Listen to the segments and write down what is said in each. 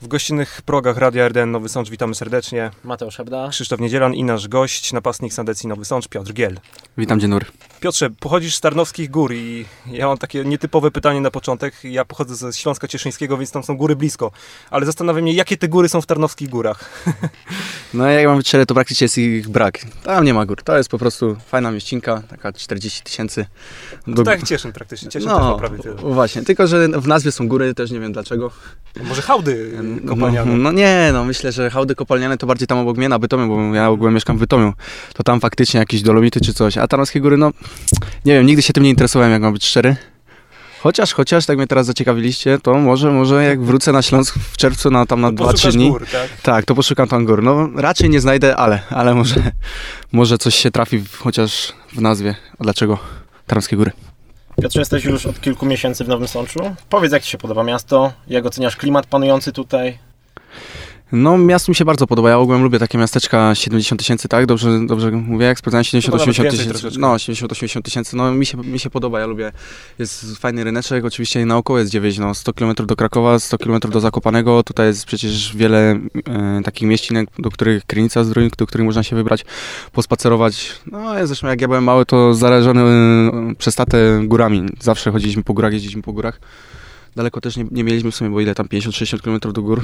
W gościnnych progach Radia RDN Nowy Sącz witamy serdecznie. Mateusz Hebda. Krzysztof Niedzielan i nasz gość, napastnik Sandecji Nowy Sącz, Piotr Giel. Witam, dzień dobry. Piotrze, pochodzisz z Tarnowskich Gór i ja mam takie nietypowe pytanie na początek. Ja pochodzę ze Śląska Cieszyńskiego, więc tam są góry blisko. Ale zastanawiam mnie, jakie te góry są w Tarnowskich Górach? No jak mam być szczery, to praktycznie jest ich brak. Tam nie ma gór. To jest po prostu fajna mieścinka, taka 40 tysięcy. To tak jak Cieszyn praktycznie. Cieszyn też ma No, prawie tyle. właśnie. Tylko, że w nazwie są góry, też nie wiem dlaczego. Może hałdy kopalniane. No, no nie, no myślę, że hałdy kopalniane to bardziej tam obok mnie na Bytomiu, bo ja ogółem mieszkam w Bytomiu. To tam faktycznie jakieś dolomity czy coś. A Tarnowskie Góry, no nie wiem, nigdy się tym nie interesowałem, jak mam być szczery. Chociaż, chociaż, tak mnie teraz zaciekawiliście, to może, może jak wrócę na Śląsk w czerwcu na tam na To 2-3 poszukasz dni. gór, tak? Tak, to poszukam tam gór. No raczej nie znajdę, ale, ale może, może coś się trafi w, chociaż w nazwie. A dlaczego Tarnowskie Góry? Piotrze, jesteś już od kilku miesięcy w Nowym Sączu. Powiedz, jak Ci się podoba miasto, jak oceniasz klimat panujący tutaj. No miasto mi się bardzo podoba. Ja ogółem lubię takie miasteczka 70 tysięcy, tak? Dobrze, dobrze mówię, jak sprawdzałem 70-80 nawet więcej tysięcy. No 70-80 tysięcy, no mi się, mi się podoba, ja lubię. Jest fajny ryneczek, oczywiście naokoło jest 9, no 100 km do Krakowa, 100 km do Zakopanego. Tutaj jest przecież wiele e, takich mieścinek, do których Krynica Zdrój, do których można się wybrać, pospacerować. No ja zresztą jak ja byłem mały, to zależony e, przez tatę górami. Zawsze chodziliśmy po górach, jeździliśmy po górach. Daleko też nie, nie mieliśmy w sumie, bo ile tam 50-60 km do gór.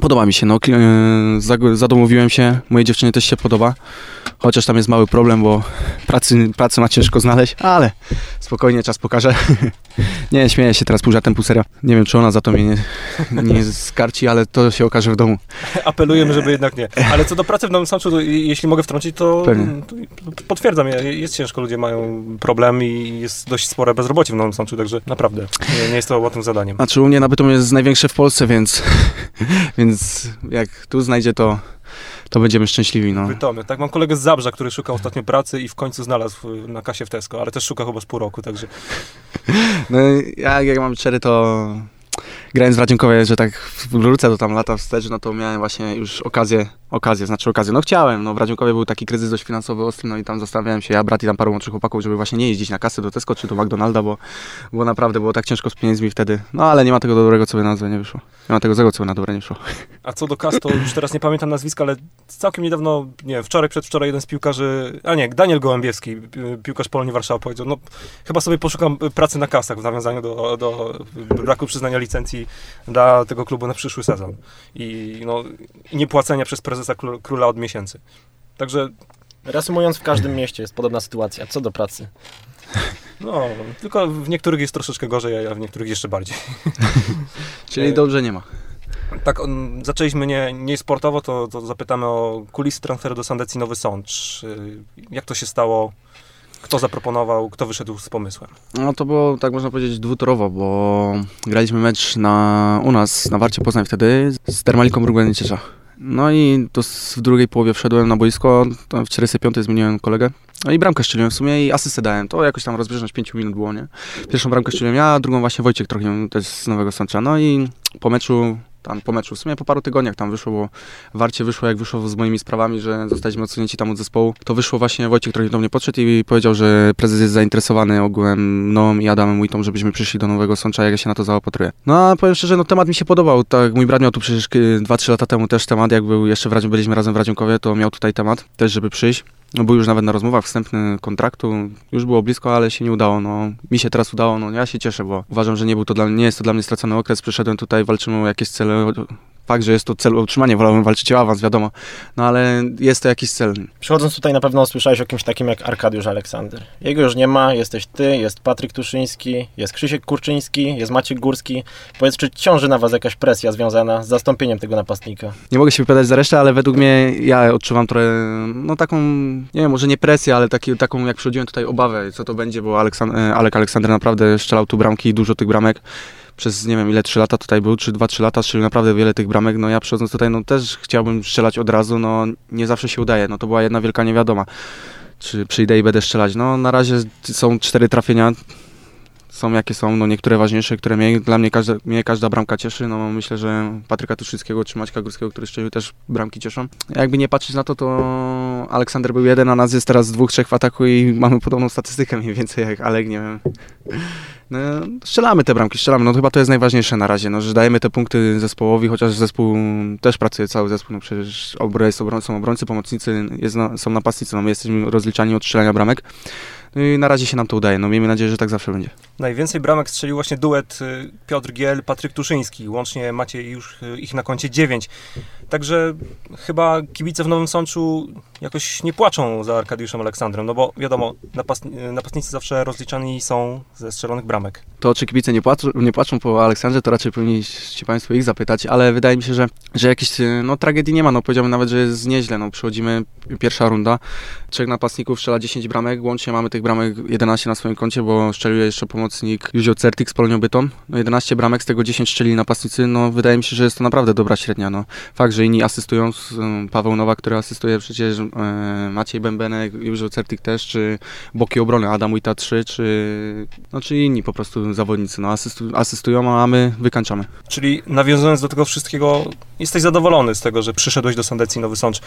Podoba mi się, no, e, zadomowiłem się, mojej dziewczynie też się podoba, chociaż tam jest mały problem, bo pracy, pracy ma ciężko znaleźć, ale spokojnie, czas pokaże. nie, śmieję się teraz pół żartem, pół serio. Nie wiem, czy ona za to mnie nie, nie skarci, ale to się okaże w domu. Apelujemy, żeby jednak nie. Ale co do pracy w Nowym Sączu, to jeśli mogę wtrącić, to, to potwierdzam, je- jest ciężko, ludzie mają problem i jest dość spore bezrobocie w Nowym Sączu, także naprawdę nie, nie jest to łatwym zadaniem. Znaczy u mnie na Bytom jest największe w Polsce, więc, więc jak tu znajdzie, to, to będziemy szczęśliwi, no. Bytomie. Tak, mam kolegę z Zabrza, który szukał ostatnio pracy i w końcu znalazł y, na kasie w Tesco, ale też szuka chyba z pół roku, także No ja jak mam szczery, to grając w Radzionkowie, że tak wrócę do tam lata wstecz, no to miałem właśnie już okazję, okazję, znaczy okazję, no chciałem, no w Radzionkowie był taki kryzys dość finansowy ostry, no i tam zastanawiałem się, ja, brat i tam paru młodszych chłopaków, żeby właśnie nie jeździć na kasy do Tesco czy do McDonalda, bo, bo naprawdę było tak ciężko z pieniędzmi wtedy, no ale nie ma tego dobrego, co by na złe nie wyszło. Nie ma tego złego, co by na dobre nie wyszło. A co do kas, to już teraz nie pamiętam nazwiska, ale całkiem niedawno, nie wczoraj, przedwczoraj jeden z piłkarzy, a nie, Daniel Gołębiewski, piłkarz Polonii Warszawa powiedział, no chyba sobie poszukam pracy na kasach w nawiązaniu do, do braku przyznania licencji dla tego klubu na przyszły sezon i no, i niepłacenia przez prezesa król- króla od miesięcy. Także Reasumując, w każdym mieście jest podobna sytuacja, co do pracy. no, tylko w niektórych jest troszeczkę gorzej, a w niektórych jeszcze bardziej. Czyli dobrze nie ma. Tak, on, zaczęliśmy nie, nie sportowo, to, to zapytamy o kulisy transferu do Sandecji Nowy Sącz. Y, Jak to się stało? Kto zaproponował? Kto wyszedł z pomysłem? No to było, tak można powiedzieć, dwutorowo, bo graliśmy mecz na, u nas, na Warcie Poznań wtedy, z Termaliką Mrugłem Ciesza. No i to w drugiej połowie wszedłem na boisko, w 45 zmieniłem kolegę. No i bramkę strzeliłem w sumie i asystę dałem. To jakoś tam rozbieżność 5 minut było, nie? Pierwszą bramkę strzeliłem ja, drugą właśnie Wojciech trochę też z Nowego Sącza. No i po meczu, tam po meczu, w sumie po paru tygodniach tam wyszło, bo Warcie wyszło jak wyszło z moimi sprawami, że zostaliśmy odsunięci tam od zespołu, to wyszło właśnie Wojciech trochę do mnie podszedł i powiedział, że prezes jest zainteresowany ogółem mną i Adamem Wójtą, żebyśmy przyszli do Nowego Sącza, jak ja się na to zaopatruję. No a powiem szczerze, no temat mi się podobał, tak mój brat miał tu przecież 2-3 lata temu też temat, jak był jeszcze w Radziu, byliśmy razem w Radzionkowie, to miał tutaj temat też, żeby przyjść. No był już nawet na rozmowach wstępny kontraktu, już było blisko, ale się nie udało. No, mi się teraz udało, no ja się cieszę, bo uważam, że nie był to dla nie jest to dla mnie stracony okres. Przyszedłem tutaj, walczymy o jakieś cele. Fakt, że jest to cel o utrzymanie, wolałbym walczyć o awans, wiadomo, no ale jest to jakiś cel. Przychodząc tutaj na pewno słyszałeś o kimś takim jak Arkadiusz Aleksander. Jego już nie ma, jesteś ty, jest Patryk Tuszyński, jest Krzysiek Kurczyński, jest Maciek Górski. Powiedz, czy ciąży na was jakaś presja związana z zastąpieniem tego napastnika? Nie mogę się wypowiadać za resztę, ale według mnie ja odczuwam trochę, no taką, nie wiem, może nie presję, ale taki, taką jak przychodziłem tutaj obawę, co to będzie, bo Aleksand- e, Alek Aleksander naprawdę strzelał tu bramki, dużo tych bramek. Przez nie wiem ile, 3 lata tutaj był, czy 2-3 lata strzelił naprawdę wiele tych bramek. No ja przychodząc tutaj, no też chciałbym strzelać od razu, no nie zawsze się udaje. No to była jedna wielka niewiadoma. Czy przyjdę i będę strzelać. No na razie są cztery trafienia są jakie są, no niektóre ważniejsze, które mnie, dla mnie każda, mnie każda bramka cieszy, no myślę, że Patryka Tuszyckiego czy Maćka Górskiego, który strzelił też bramki cieszą. Jakby nie patrzeć na to, to Aleksander był jeden, a nas jest teraz dwóch, trzech w ataku i mamy podobną statystykę mniej więcej jak Alek, nie wiem. No, strzelamy te bramki, strzelamy, no chyba to jest najważniejsze na razie, no, że dajemy te punkty zespołowi, chociaż zespół też pracuje, cały zespół, no przecież obrońcy, są obrońcy, pomocnicy, jest są napastnicy, no my jesteśmy rozliczani od strzelania bramek. No i na razie się nam to udaje, no miejmy nadzieję, że tak zawsze będzie. Najwięcej bramek strzelił właśnie duet y, Piotr Giel, Patryk Tuszyński. Łącznie macie już y, ich na koncie 9. Także chyba kibice w Nowym Sączu jakoś nie płaczą za Arkadiuszem Aleksandrem, no bo wiadomo, napast- napastnicy zawsze rozliczani są ze strzelonych bramek. To czy kibice nie płaczą, nie płaczą po Aleksandrze, to raczej powinniście Państwo ich zapytać, ale wydaje mi się, że, że jakiejś no, tragedii nie ma, no powiedziałbym nawet, że jest nieźle, no przychodzimy, pierwsza runda, trzech napastników strzela 10 bramek, łącznie mamy tych bramek 11 na swoim koncie, bo strzelił jeszcze pomocnik Józio Certik z Polonią Bytom, no 11 bramek, z tego 10 strzeli napastnicy, no wydaje mi się, że jest to naprawdę dobra średnia, no fakt, że inni asystują, Paweł Nowa, który asystuje przecież, Maciej Bębenek, Józio Certik też, czy boki obrony Adam Uita 3, czy, no, czy inni po prostu zawodnicy, no asystu, asystują, a my wykańczamy. Czyli nawiązując do tego wszystkiego, jesteś zadowolony z tego, że przyszedłeś do Sandecji Nowy Sącz.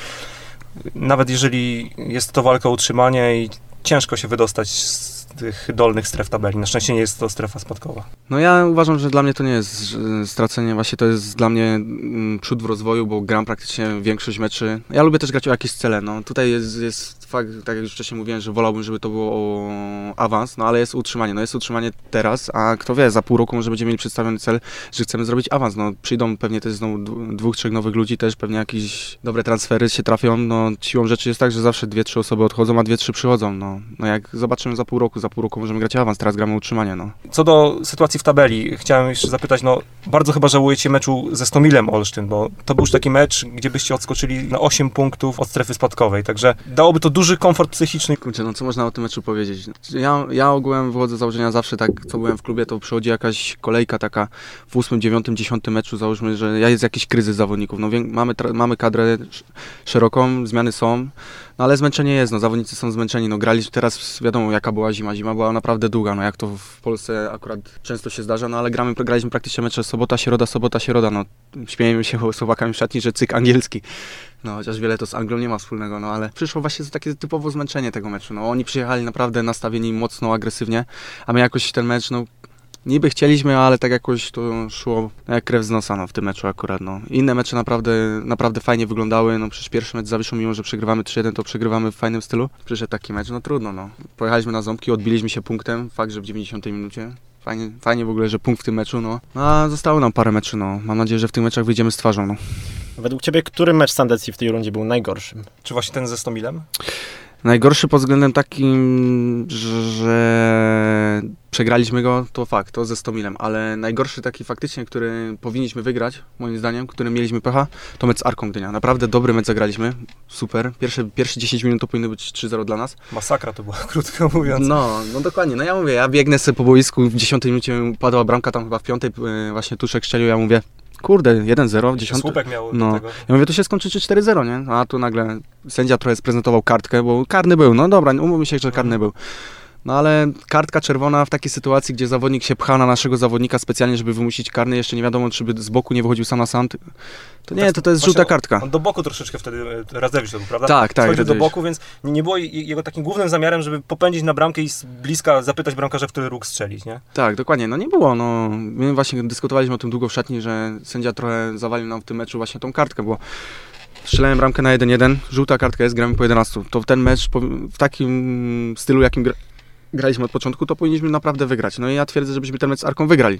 Nawet jeżeli jest to walka o utrzymanie i ciężko się wydostać z tych dolnych stref tabeli. Na szczęście nie jest to strefa spadkowa. No ja uważam, że dla mnie to nie jest stracenie, właśnie to jest dla mnie mm, przód w rozwoju, bo gram praktycznie większość meczy. Ja lubię też grać o jakieś cele, no tutaj jest, jest fakt, tak jak już wcześniej mówiłem, że wolałbym, żeby to było o awans, no ale jest utrzymanie, no jest utrzymanie teraz, a kto wie, za pół roku może będziemy mieli przedstawiony cel, że chcemy zrobić awans, no przyjdą pewnie też znowu dwóch, trzech nowych ludzi też, pewnie jakieś dobre transfery się trafią, no siłą rzeczy jest tak, że zawsze dwie, trzy osoby odchodzą, a dwie, trzy przychodzą, no, no jak zobaczymy za pół roku, za pół roku możemy grać awans, teraz gramy utrzymanie, no. Co do sytuacji w tabeli, chciałem jeszcze zapytać, no bardzo chyba żałujecie meczu ze Stomilem Olsztyn, bo to był już taki mecz, gdzie byście odskoczyli na 8 punktów od strefy spadkowej, także dałoby to duży komfort psychiczny. Kurczę, no co można o tym meczu powiedzieć? Ja, ja ogółem wychodzę z założenia zawsze tak, co byłem w klubie, to przychodzi jakaś kolejka taka w 8, 9, 10 meczu, załóżmy, że jest jakiś kryzys zawodników. No, mamy, mamy kadrę szeroką, zmiany są, no ale zmęczenie jest, no zawodnicy są zmęczeni, no graliśmy teraz, wiadomo jaka była zima, zima była naprawdę długa, no jak to w Polsce akurat często się zdarza, no ale gramy, graliśmy praktycznie mecze sobota, środa, sobota, środa, no. Śmiejemy się Słowakami w szatni, że cyk angielski, no chociaż wiele to z Anglią nie ma wspólnego, no ale przyszło właśnie takie typowo zmęczenie tego meczu, no. Oni przyjechali naprawdę nastawieni mocno agresywnie, a my jakoś ten mecz, no Niby chcieliśmy, ale tak jakoś to szło jak krew z nosa no, w tym meczu akurat. No. Inne mecze naprawdę, naprawdę fajnie wyglądały. No, przecież pierwszy mecz z Zawiszą, mimo że przegrywamy 3-1, to przegrywamy w fajnym stylu. Przyszedł taki mecz, no trudno. No. Pojechaliśmy na ząbki, odbiliśmy się punktem. Fakt, że w 90 minucie. Fajnie, fajnie w ogóle, że punkt w tym meczu. No. no a zostało nam parę meczy. No. Mam nadzieję, że w tych meczach wyjdziemy z twarzą. No. Według Ciebie, który mecz Sandecji w tej rundzie był najgorszym? Czy właśnie ten ze Stomilem? Najgorszy pod względem takim, że przegraliśmy go, to fakt, to ze Stomilem, ale najgorszy taki faktycznie, który powinniśmy wygrać, moim zdaniem, którym mieliśmy pecha, to mecz z Arką Gdynia. Naprawdę dobry mecz zagraliśmy, super. Pierwsze, pierwsze 10 minut to powinno być 3-0 dla nas. Masakra to była, krótko mówiąc. No, no dokładnie, no ja mówię, ja biegnę sobie po boisku, w 10 minucie padła bramka, tam chyba w piątej e, właśnie Tuszek strzelił, ja mówię, kurde, 1-0, 10. Słupek miał no. tego. Ja mówię, to się skończy 4-0, nie? A tu nagle sędzia trochę sprezentował kartkę, bo karny był, no dobra, umówmy się, że karny był. No ale kartka czerwona w takiej sytuacji, gdzie zawodnik się pcha na naszego zawodnika specjalnie, żeby wymusić karny, jeszcze nie wiadomo, czy by z boku nie wychodził sam na sam. To nie, to, to jest żółta kartka. On do boku troszeczkę wtedy e, Razewicz prawda? Tak, tak. Chodził do boku, więc nie było jego takim głównym zamiarem, żeby popędzić na bramkę i z bliska zapytać bramkarza, w który róg strzelić, nie? Tak, dokładnie. No nie było. No, my właśnie dyskutowaliśmy o tym długo w szatni, że sędzia trochę zawalił nam w tym meczu właśnie tą kartkę, bo strzelałem bramkę na 1-1, żółta kartka jest, gramy po 11. To ten mecz w takim stylu, jakim graliśmy od początku, to powinniśmy naprawdę wygrać. No i ja twierdzę, żebyśmy ten mecz z Arką wygrali.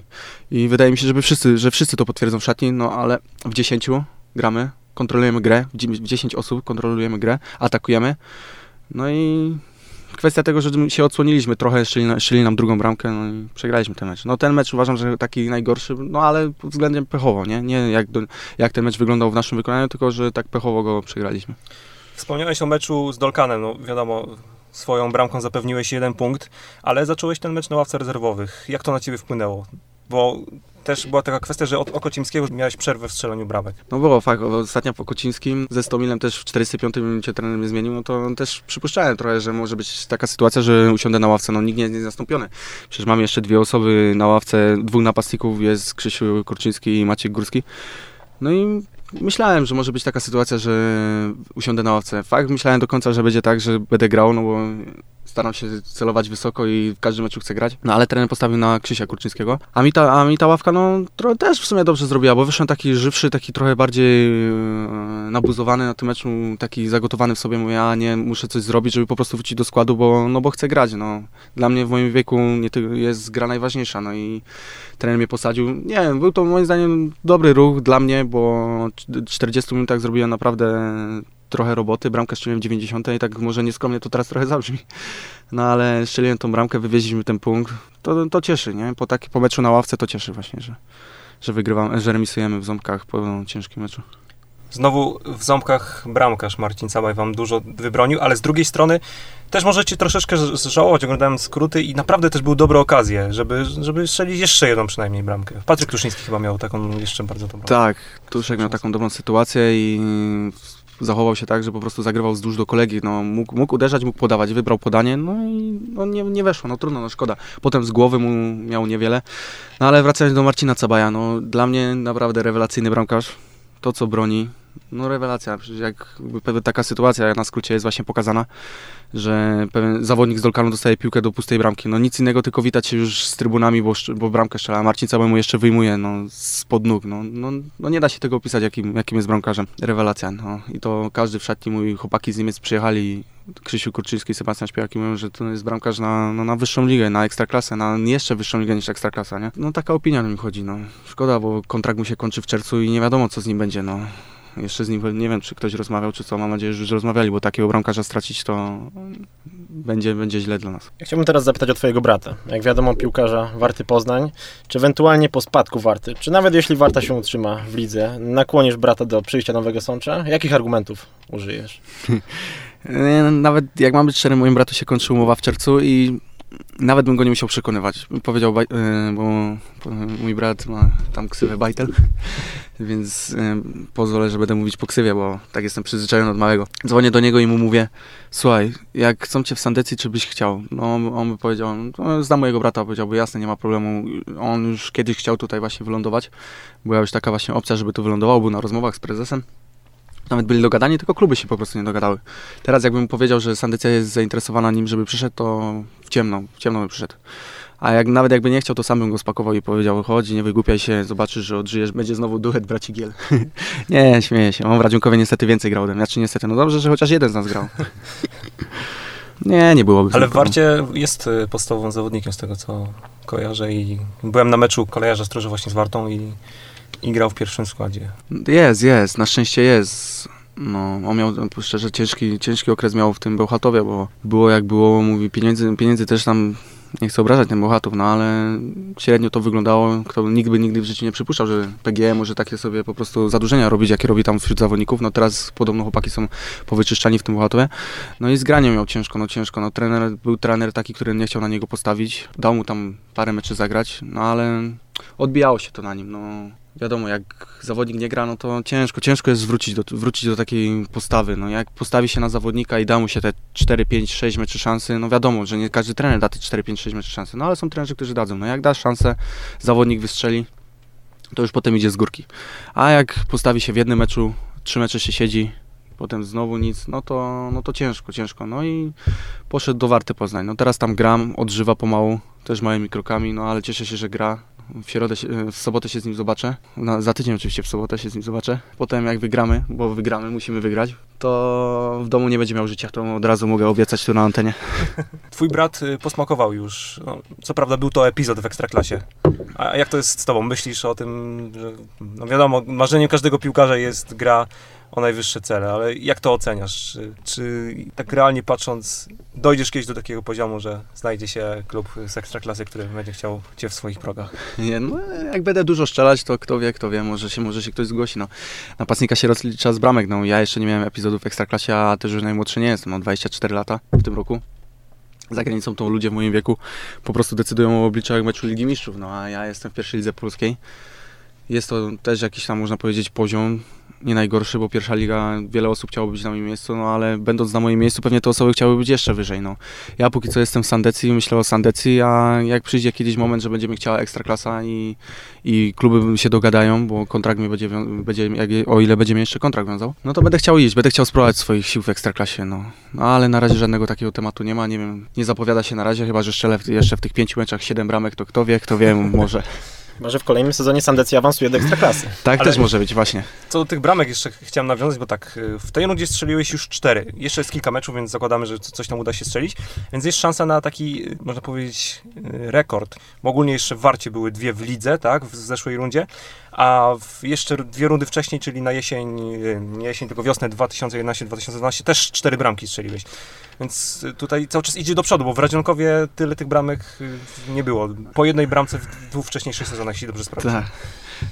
I wydaje mi się, żeby wszyscy, że wszyscy to potwierdzą w szatni, no ale w 10 gramy, kontrolujemy grę, w 10 osób kontrolujemy grę, atakujemy. No i kwestia tego, że się odsłoniliśmy trochę, szczeli, nam drugą bramkę, no i przegraliśmy ten mecz. No ten mecz uważam, że taki najgorszy, no ale względem pechowo, nie? Nie jak, jak ten mecz wyglądał w naszym wykonaniu, tylko że tak pechowo go przegraliśmy. Wspomniałeś o meczu z Dolkanem, no wiadomo, swoją bramką zapewniłeś jeden punkt, ale zacząłeś ten mecz na ławce rezerwowych. Jak to na ciebie wpłynęło? Bo też była taka kwestia, że od Okocimskiego miałeś przerwę w strzelaniu bramek. No było, fakt, ostatnio po Kocińskim ze Stomilem też w 45 minucie trener mnie zmienił, no to też przypuszczałem trochę, że może być taka sytuacja, że usiądę na ławce, no nikt nie jest zastąpiony. Przecież mam jeszcze dwie osoby na ławce, dwóch napastników, jest Krzysiu Kurczyński i Maciek Górski. No i myślałem, że może być taka sytuacja, że usiądę na ławce. Fakt, myślałem do końca, że będzie tak, że będę grał, no bo staram się celować wysoko i w każdym meczu chcę grać. No ale trener postawił na Krzysia Kurczyńskiego. A mi ta, a mi ta ławka, no też w sumie dobrze zrobiła, bo wyszłem taki żywszy, taki trochę bardziej e, nabuzowany na tym meczu, taki zagotowany w sobie. Mówię, a nie, muszę coś zrobić, żeby po prostu wrócić do składu, bo, no, bo chcę grać. No. Dla mnie w moim wieku jest gra najważniejsza. No i trener mnie posadził. Nie był to moim zdaniem dobry ruch dla mnie, bo 40 minutach zrobiłem naprawdę trochę roboty. Bramkę strzeliłem w 90 i tak może nieskromnie to teraz trochę zabrzmi. No ale strzeliłem tą bramkę, wywieźliśmy ten punkt. To, to cieszy, nie? Po, taki, po meczu na ławce to cieszy właśnie, że, że wygrywamy, że remisujemy w ząbkach po ciężkim meczu. Znowu w ząbkach bramkarz Marcin Cabaj wam dużo wybronił, ale z drugiej strony też możecie troszeczkę ż- żałować, oglądałem skróty i naprawdę też były dobre okazje, żeby, żeby strzelić jeszcze jedną przynajmniej bramkę. Patryk Tuszyński chyba miał taką jeszcze bardzo dobrą. Tak, Tuszek miał taką dobrą sytuację i zachował się tak, że po prostu zagrywał wzdłuż do kolegi. No, mógł, mógł uderzać, mógł podawać, wybrał podanie, no i no, nie, nie weszło, no trudno, no szkoda. Potem z głowy mu miał niewiele. No ale wracając do Marcina Cabaja, no dla mnie naprawdę rewelacyjny bramkarz. To, co broni, no rewelacja. Przecież jak jakby taka sytuacja jak na skrócie jest właśnie pokazana, że pewien zawodnik z Dolkanu dostaje piłkę do pustej bramki. No nic innego, tylko witać się już z trybunami, bo, bo bramkę strzela. Marcin mu jeszcze wyjmuje no, spod nóg. No, no, no nie da się tego opisać, jakim, jakim jest bramkarzem. Rewelacja. No. I to każdy w szatni, mój chłopaki z Niemiec przyjechali, Krzysiu Kurczyński i Sebastian Śpiewak i mówią, że to jest bramkarz na, no, na wyższą ligę, na ekstraklasę, na jeszcze wyższą ligę niż ekstraklasa, nie? No taka opinia mi chodzi, no. Szkoda, bo kontrakt mu się kończy w czerwcu i nie wiadomo, co z nim będzie, no. Jeszcze z nim nie wiem, czy ktoś rozmawiał, czy co. Mam nadzieję, że już rozmawiali, bo takiego bramkarza stracić to będzie, będzie źle dla nas. Chciałbym teraz zapytać o twojego brata. Jak wiadomo, piłkarza Warty Poznań, czy ewentualnie po spadku Warty, czy nawet jeśli Warta się utrzyma w lidze, nakłonisz brata do przyjścia Nowego Sącza? Jakich argumentów użyjesz? Nie, Nawet jak mam być szczery, moim bratu się kończy umowa w czerwcu i nawet bym go nie musiał przekonywać. Powiedział, e, bo bo mój brat ma tam ksywę Bajtel, więc e, pozwolę, że będę mówić po ksywie, bo tak jestem przyzwyczajony od małego. Dzwonię do niego i mu mówię, słuchaj, jak chcą cię w Sandecji, czy byś chciał? No on, on by powiedział, no, znam mojego brata, powiedziałby, jasne, nie ma problemu. On już kiedyś chciał tutaj właśnie wylądować. Była już taka właśnie opcja, żeby tu wylądował, był na rozmowach z prezesem. Nawet byli dogadani, tylko kluby się po prostu nie dogadały. Teraz jakbym powiedział, że Sandycja jest zainteresowana nim, żeby przyszedł, to w ciemno, w ciemno by przyszedł. A jak nawet jakby nie chciał, to sam bym go spakował i powiedział, chodź, nie wygłupiaj się, zobaczysz, że odżyjesz, będzie znowu duet braci Giel. nie, śmieję się. On w Radziunkowie niestety więcej grał ode mnie. Znaczy niestety, no dobrze, że chociaż jeden z nas grał. nie, nie byłoby. Ale w. Warcie jest y, podstawowym zawodnikiem z tego, co kojarzę i byłem na meczu kolejarza Stróży właśnie z Wartą i, i grał w pierwszym składzie. Jest, jest, na szczęście jest. No, on miał, szczerze, ciężki, ciężki okres miał w tym Bełchatowie, bo było jak było, mówi, pieniędzy, pieniędzy też tam, nie chcę obrażać ten Bełchatów, no ale średnio to wyglądało, kto nikt by nigdy w życiu nie przypuszczał, że PGE może takie sobie po prostu zadłużenia robić, jakie robi tam wśród zawodników, no teraz podobno chłopaki są powyczyszczani w tym Bełchatowie, no i z graniem miał ciężko, no ciężko, no trener, był trener taki, który nie chciał na niego postawić, dał mu tam parę meczy zagrać, no ale odbijało się to na nim, no wiadomo, jak zawodnik nie gra, no to ciężko, ciężko jest wrócić do, wrócić do takiej postawy. No jak postawi się na zawodnika i da mu się te 4, 5, 6 meczy szansy, no wiadomo, że nie każdy trener da te 4, 5, 6 meczy szansy, no ale są trenerzy, którzy dadzą. No jak dasz szansę, zawodnik wystrzeli, to już potem idzie z górki. A jak postawi się w jednym meczu, trzy mecze się siedzi, potem znowu nic, no to, no to ciężko, ciężko. No i poszedł do Warty Poznań. No teraz tam gram, odżywa pomału, też małymi krokami, no ale cieszę się, że gra. W, środę, w sobotę się z nim zobaczę. Na, za tydzień oczywiście w sobotę się z nim zobaczę. Potem jak wygramy, bo wygramy, musimy wygrać, to w domu nie będzie miał życia. To od razu mogę obiecać tu na antenie. Twój brat y, posmakował już. No, co prawda był to epizod w Ekstraklasie. A jak to jest z tobą? Myślisz o tym, że no wiadomo, marzeniem każdego piłkarza jest gra o najwyższe cele, ale jak to oceniasz? Czy, czy tak realnie patrząc, dojdziesz kiedyś do takiego poziomu, że znajdzie się klub z Ekstraklasy, który będzie chciał cię w swoich progach? Nie, no, jak będę dużo strzelać, to kto wie, kto wie, może się, może się ktoś zgłosi. No. Napastnika się rozlicza z bramek. No, ja jeszcze nie miałem epizodów w Ekstraklasie, a też już najmłodszy nie jestem. Mam 24 lata w tym roku. za granicą to ludzie w moim wieku po prostu decydują o obliczeniach meczu Ligi Mistrzów, no a ja jestem w pierwszej lidze polskiej. Jest to też jakiś tam, można powiedzieć, poziom nie najgorszy, bo pierwsza liga, wiele osób chciało być na moim miejscu, no ale będąc na moim miejscu, pewnie te osoby chciały być jeszcze wyżej, no. Ja póki co jestem w Sandecji, myślę o Sandecji, a jak przyjdzie kiedyś moment, że będziemy chciała Ekstraklasa i, i kluby się dogadają, bo kontrakt mi będzie, będzie jak, o ile będzie mi jeszcze kontrakt wiązał, no to będę chciał iść, będę chciał spróbować swoich sił w Ekstraklasie, no. no ale na razie żadnego takiego tematu nie ma, nie wiem, nie zapowiada się na razie, chyba, że jeszcze, jeszcze w tych pięciu meczach siedem bramek, to kto wie, kto wie, może. Może w kolejnym sezonie Sandecja awansuje do Ekstraklasy. Tak Ale- też może być, właśnie. Co do tych bramek jeszcze ch- chciałem nawiązać, bo tak, y, w tej rundzie strzeliłeś już cztery. Jeszcze jest kilka meczów, więc zakładamy, że co- coś tam uda się strzelić. Więc jest szansa na taki, y, można powiedzieć, y, rekord. Bo ogólnie jeszcze w Warcie były dwie w lidze, tak, w zeszłej rundzie. A jeszcze dwie rundy wcześniej, czyli na jesień, nie jesień, tylko wiosnę 2011-2012 też cztery bramki strzeliłeś. Więc y, tutaj cały czas idzie do przodu, bo w Radzionkowie tyle tych bramek y, nie było. Po jednej bramce w dwóch wcześniejszych sezonach, jeśli dobrze sprawdzę. Tak.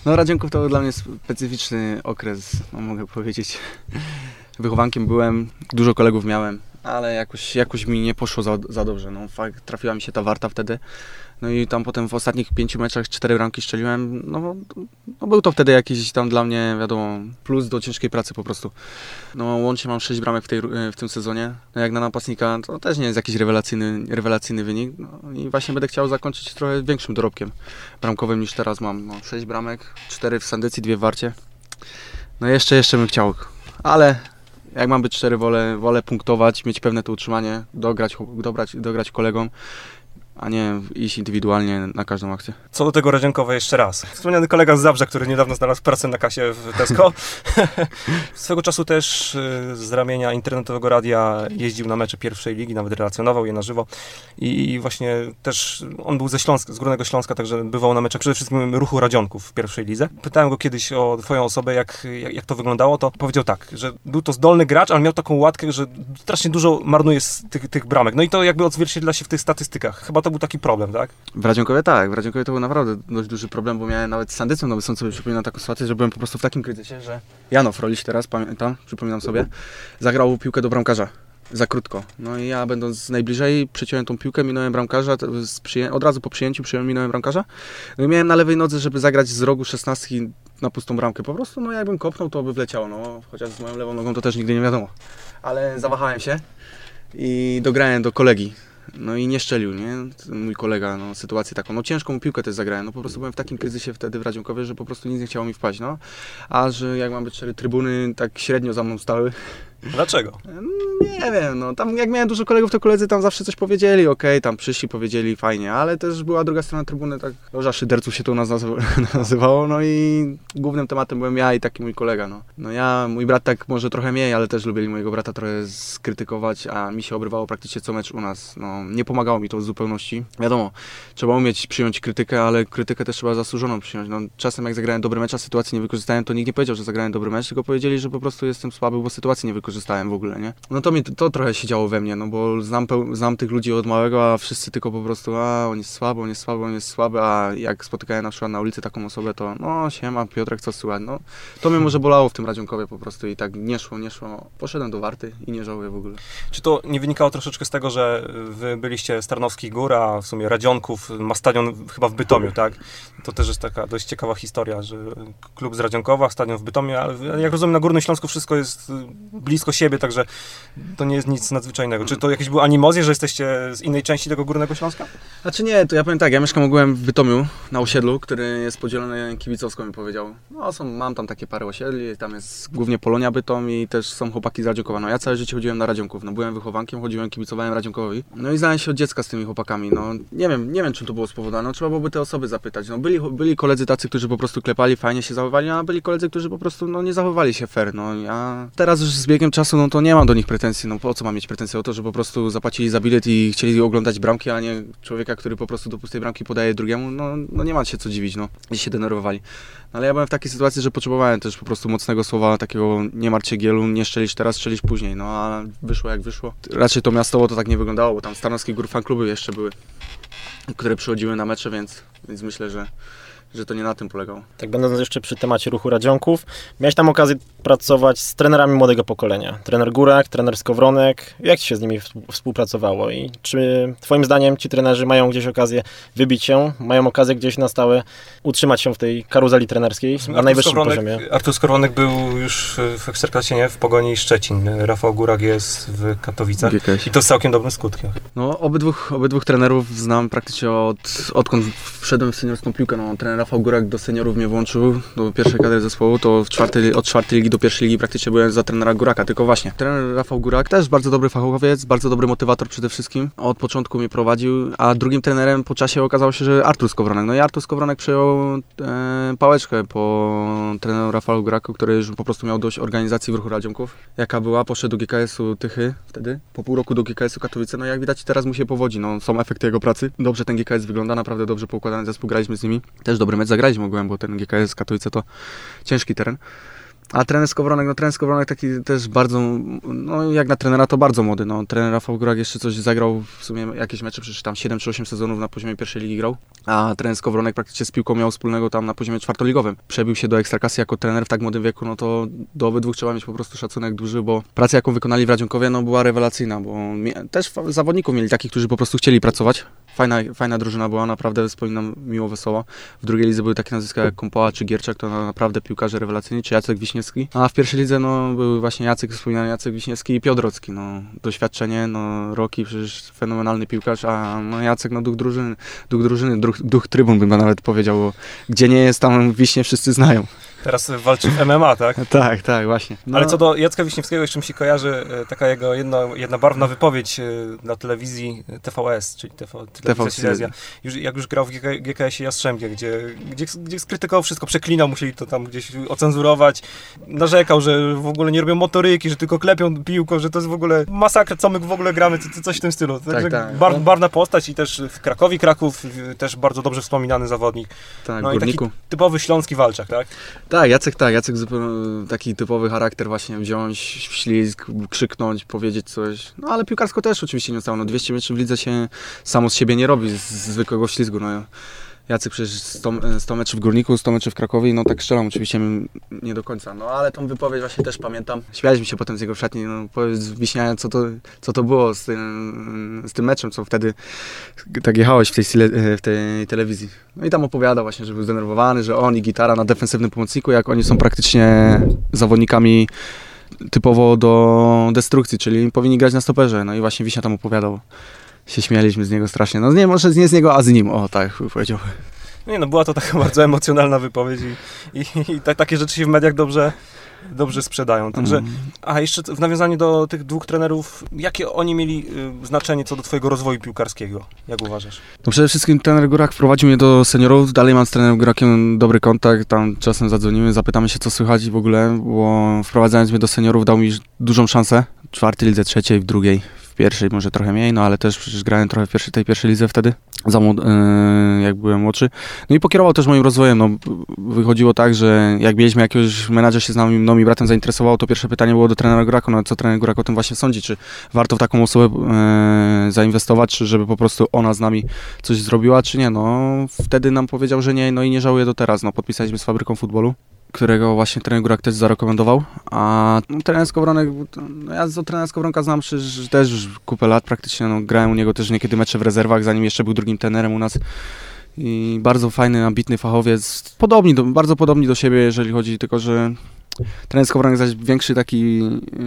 No Radzionków to był dla mnie specyficzny okres, no, mogę powiedzieć. Wychowankiem byłem, dużo kolegów miałem, ale jakoś, jakoś mi nie poszło za, za dobrze. No, fakt, trafiła mi się ta warta wtedy. No i tam potem w ostatnich pięciu meczach cztery ramki strzeliłem. No, no był to wtedy jakiś tam dla mnie, wiadomo, plus do ciężkiej pracy po prostu. No łącznie mam sześć bramek w, tej, w tym sezonie. No, jak na napastnika to też nie jest jakiś rewelacyjny, rewelacyjny wynik. No, I właśnie będę chciał zakończyć trochę większym dorobkiem bramkowym niż teraz mam. No, 6 bramek, 4 w Sandecji, 2 w Warcie. No jeszcze, jeszcze bym chciał, ale jak mam być szczery, wolę, wolę punktować, mieć pewne to utrzymanie, dograć, dobrać, dograć kolegom, a nie iść indywidualnie na każdą akcję. Co do tego Radzionkowa jeszcze raz. Wspomniany kolega z Zabrze, który niedawno znalazł pracę na kasie w Tesco. Swego czasu też y, z ramienia internetowego radia jeździł na mecze pierwszej ligi, nawet relacjonował je na żywo. I właśnie też on był ze Śląska, z Górnego Śląska, także bywał na meczach przede wszystkim ruchu Radzionków w pierwszej lidze. Pytałem go kiedyś o twoją osobę, jak, jak, jak to wyglądało, to powiedział tak, że był to zdolny gracz, ale miał taką łatkę, że strasznie dużo marnuje z tych, tych bramek. No i to jakby odzwierciedla się w tych statystykach. Chyba to był taki problem, tak? W Radzionkowie tak, w Radzionkowie to był naprawdę dość duży problem, bo miałem nawet z Sandycą Nowy sobie przypominam taką sytuację, że byłem po prostu w takim kryzysie, że Janow Roliś teraz, pamiętam, przypominam sobie, zagrał piłkę do bramkarza. Za krótko. No i ja będąc najbliżej, przyciąłem tą piłkę, minąłem bramkarza, to od razu po przyjęciu przyjąłem, minąłem bramkarza. No i miałem na lewej nodze, żeby zagrać z rogu szesnastki na pustą bramkę. Po prostu, no jakbym kopnął, to by wleciało, no chociaż z moją lewą nogą to też nigdy nie wiadomo. Ale zawahałem się i dograłem do kolegi. No i nie szczelił, nie? Mój kolega, no sytuację taką, no ciężką piłkę też zagrałem, no po prostu byłem w takim kryzysie wtedy w Radzionkowie, że po prostu nic nie chciało mi wpaść, no. A że jak mam być szczery, trybuny tak średnio za mną stały. Dlaczego? Nie wiem, no tam jak miałem dużo kolegów, to koledzy tam zawsze coś powiedzieli, okej, tam przyszli, powiedzieli fajnie, ale też była druga strona trybuny, tak, loża szyderców się to u nas nazy- nazywało, no i głównym tematem byłem ja i taki mój kolega, no. No ja, mój brat tak może trochę mniej, ale też lubili mojego brata trochę skrytykować, a mi się obrywało praktycznie co mecz u nas, no nie pomagało mi to w zupełności. Wiadomo, trzeba umieć przyjąć krytykę, ale krytykę też trzeba zasłużoną przyjąć, no czasem jak zagrałem dobry mecz, a sytuacji nie wykorzystałem, to nikt nie powiedział, że zagrałem dobry mecz, tylko powiedzieli, że po prostu jestem słaby, bo sytuacji nie wykorzystałem w ogóle, nie? No to mi to trochę się działo we mnie, no bo znam, znam tych ludzi od małego, a wszyscy tylko po prostu, a on jest słaby, on jest słaby, on jest słaby, a jak spotykałem na przykład na ulicy taką osobę, to no siema Piotrek, co słychać, no to mnie może bolało w tym Radzionkowie po prostu i tak nie szło, nie szło, poszedłem do Warty i nie żałuję w ogóle. Czy to nie wynikało troszeczkę z tego, że wy byliście z Tarnowskich Gór, a w sumie Radzionków ma stadion chyba w Bytomiu, tak? To też jest taka dość ciekawa historia, że klub z Radzionkowa, stadion w Bytomiu, ale jak rozumiem na Górnym Śląsku wszystko jest y, blisko siebie, także to nie jest nic nadzwyczajnego. Czy to jakieś były animozje, że jesteście z innej części tego Górnego Śląska? Znaczy nie, to ja powiem tak, ja mieszkam ogółem w Bytomiu, na osiedlu, który jest podzielony kibicowsko mi powiedział. No są, mam tam takie parę osiedli, tam jest głównie Polonia Bytom i też są chłopaki z Radzionkowa. No ja całe życie chodziłem na Radzionków, no byłem wychowankiem, chodziłem, kibicowałem Radzionkowowi. No i znałem się od dziecka z tymi chłopakami, no nie wiem, nie wiem czym to było spowodowane, no trzeba byłoby te osoby zapytać. No byli, byli koledzy tacy, którzy po prostu klepali, fajnie się zachowywali, a byli koledzy, którzy po prostu no nie zachowywali się fair, no ja teraz już z biegiem czasu, no to nie mam do nich pretensji, no po co mam mieć pretensje o to, że po prostu zapłacili za bilet i chcieli oglądać bramki, a nie człowieka, który po prostu do pustej bramki podaje drugiemu, no, no nie ma się co dziwić, no, i się denerwowali. No, ale ja byłem w takiej sytuacji, że potrzebowałem też po prostu mocnego słowa, takiego nie martw się Gielu, nie szczelisz teraz, szczelisz później, no a wyszło jak wyszło. Raczej to miastowo to tak nie wyglądało, bo tam Starnowskie Gór fan kluby jeszcze były, które przychodziły na mecze, więc, więc myślę, że że to nie na tym polegało. Tak będąc jeszcze przy temacie ruchu Radzionków, miałeś tam okazję pracować z trenerami młodego pokolenia. Trener Górak, trener Skowronek. Jak ci się z nimi współpracowało i czy twoim zdaniem ci trenerzy mają gdzieś okazję wybić się, mają okazję gdzieś na stałe utrzymać się w tej karuzeli trenerskiej na najwyższym Skowronek, poziomie? Artur Skowronek był już w Ekstraklasie, nie? W Pogoni Szczecin. Rafał Górak jest w Katowicach. GKS. I to z całkiem dobrym skutkiem. No, obydwóch, obydwóch trenerów znam praktycznie od, odkąd wszedłem w seniorską piłkę. No, trener Rafał Górak do seniorów mnie włączył, do pierwszej kadry zespołu, to czwartej, od czwartej ligi do pierwszej ligi praktycznie byłem za trenera Góraka, tylko właśnie. Trener Rafał Górak też bardzo dobry fachowiec, bardzo dobry motywator przede wszystkim. Od początku mnie prowadził, a drugim trenerem po czasie okazało się, że Artur Skowronek. No i Artur Skowronek przejął e, pałeczkę po trenerze Rafał Góraku, który już po prostu miał dość organizacji w ruchu Radziomków. Jaka była, poszedł do GKS-u Tychy wtedy, po pół roku do GKS-u Katowice, no jak widać teraz mu się powodzi, no są efekty jego pracy. Dobrze ten GKS wygląda, naprawdę dobrze poukładany zespół, graliśmy z nimi. Też dobry mecz zagraliśmy ogółem, bo ten GKS Katowice to ciężki teren. A trener Skowronek, no trener Skowronek taki też bardzo, no jak na trenera to bardzo młody, no trener Rafał Górak jeszcze coś zagrał, w sumie jakieś mecze, przecież tam 7 czy 8 sezonów na poziomie pierwszej ligi grał, a trener Skowronek praktycznie z piłką miał wspólnego tam na poziomie czwartoligowym. Przebił się do Ekstraklasy jako trener w tak młodym wieku, no to do obydwu trzeba mieć po prostu szacunek duży, bo praca jaką wykonali w Radzionkowie, no była rewelacyjna, bo też zawodników mieli takich, którzy po prostu chcieli pracować, Fajna, fajna drużyna była, naprawdę wspominam miło, wesoło. W drugiej lidze były takie nazwiska jak Kompoła czy Gierczak, to naprawdę piłkarze rewelacyjni, czy Jacek Wiśniewski. A w pierwszej lidze no, były właśnie Jacek, wspominany Jacek Wiśniewski i Piotrowski. No, doświadczenie, no, Roki przecież fenomenalny piłkarz, a no, Jacek no, duch drużyny, duch, drużyny duch, duch trybun bym nawet powiedział, bo gdzie nie jest, tam Wiśnie wszyscy znają. Teraz walczy w MMA, tak? tak, tak, właśnie. No. Ale co do Jacka Wiśniewskiego, jeszcze mi się kojarzy e, taka jego jedna, jedna barwna wypowiedź e, na telewizji TVS, czyli TV, Telewizja Silesia. Już, jak już grał w GKS-ie Jastrzębie, gdzie, gdzie, gdzie skrytykował wszystko, przeklinał, musieli to tam gdzieś ocenzurować. Narzekał, że w ogóle nie robią motoryki, że tylko klepią piłką, że to jest w ogóle masakra, co my w ogóle gramy, coś w tym stylu. Tak, tak. Bar, barwna postać i też w Krakowie Kraków też bardzo dobrze wspominany zawodnik. Tak, no górniku. i taki typowy śląski walczak, tak? Tak, Jacek tak, Jacek taki typowy charakter właśnie wziąć ślizg, krzyknąć, powiedzieć coś. No ale piłkarsko też oczywiście nie stało. No 200 metrów w lidze się samo z siebie nie robi, z zwykłego ślizgu. No. Jacek przecież 100, 100 meczów w Górniku, 100 meczów w Krakowie, no tak strzelam oczywiście nie do końca. No ale tą wypowiedź właśnie też pamiętam. Śmialiśmy się potem z jego szatni, no powiedz Wiśniania, co to, co to było z tym, z tym meczem, co wtedy tak jechałeś w tej, w tej telewizji. No i tam opowiada właśnie, że był zdenerwowany, że on i gitara na defensywnym pomocniku, jak oni są praktycznie zawodnikami typowo do destrukcji, czyli powinni grać na stoperze. No i właśnie Wiśnia tam opowiadał się śmialiśmy z niego strasznie. No nie, może nie z niego, a z nim, o tak powiedział. Nie no, była to taka bardzo emocjonalna wypowiedź i, i, i takie rzeczy się w mediach dobrze, dobrze sprzedają. Także, mm. A jeszcze w nawiązaniu do tych dwóch trenerów, jakie oni mieli y, znaczenie co do twojego rozwoju piłkarskiego? Jak uważasz? No przede wszystkim trener Górak wprowadził mnie do seniorów, dalej mam z trenerem Górakiem dobry kontakt, tam czasem zadzwonimy, zapytamy się co słychać w ogóle, bo wprowadzając mnie do seniorów dał mi dużą szansę, czwartej lidze, trzeciej, w drugiej, pierwszej może trochę mniej, no ale też przecież grałem trochę w pierwszej, tej pierwszej lidze wtedy, za yy, jak byłem młodszy. No i pokierował też moim rozwojem, no wychodziło tak, że jak mieliśmy jakiegoś menadżer się z nami, mną i bratem zainteresował, to pierwsze pytanie było do trenera Górako, no co trener Górak o tym właśnie sądzi, czy warto w taką osobę yy, zainwestować, czy żeby po prostu ona z nami coś zrobiła, czy nie, no wtedy nam powiedział, że nie, no i nie żałuję do teraz, no podpisaliśmy z fabryką futbolu którego właśnie trener Górak też zarekomendował, a no, trener Skowronek, no ja z trenera Skowronka znam przecież też kupę lat praktycznie, no, grałem u niego też niekiedy mecze w rezerwach, zanim jeszcze był drugim trenerem u nas. I bardzo fajny, ambitny fachowiec, podobni do, bardzo podobni do siebie, jeżeli chodzi tylko, że trener Skowronek zaś większy taki,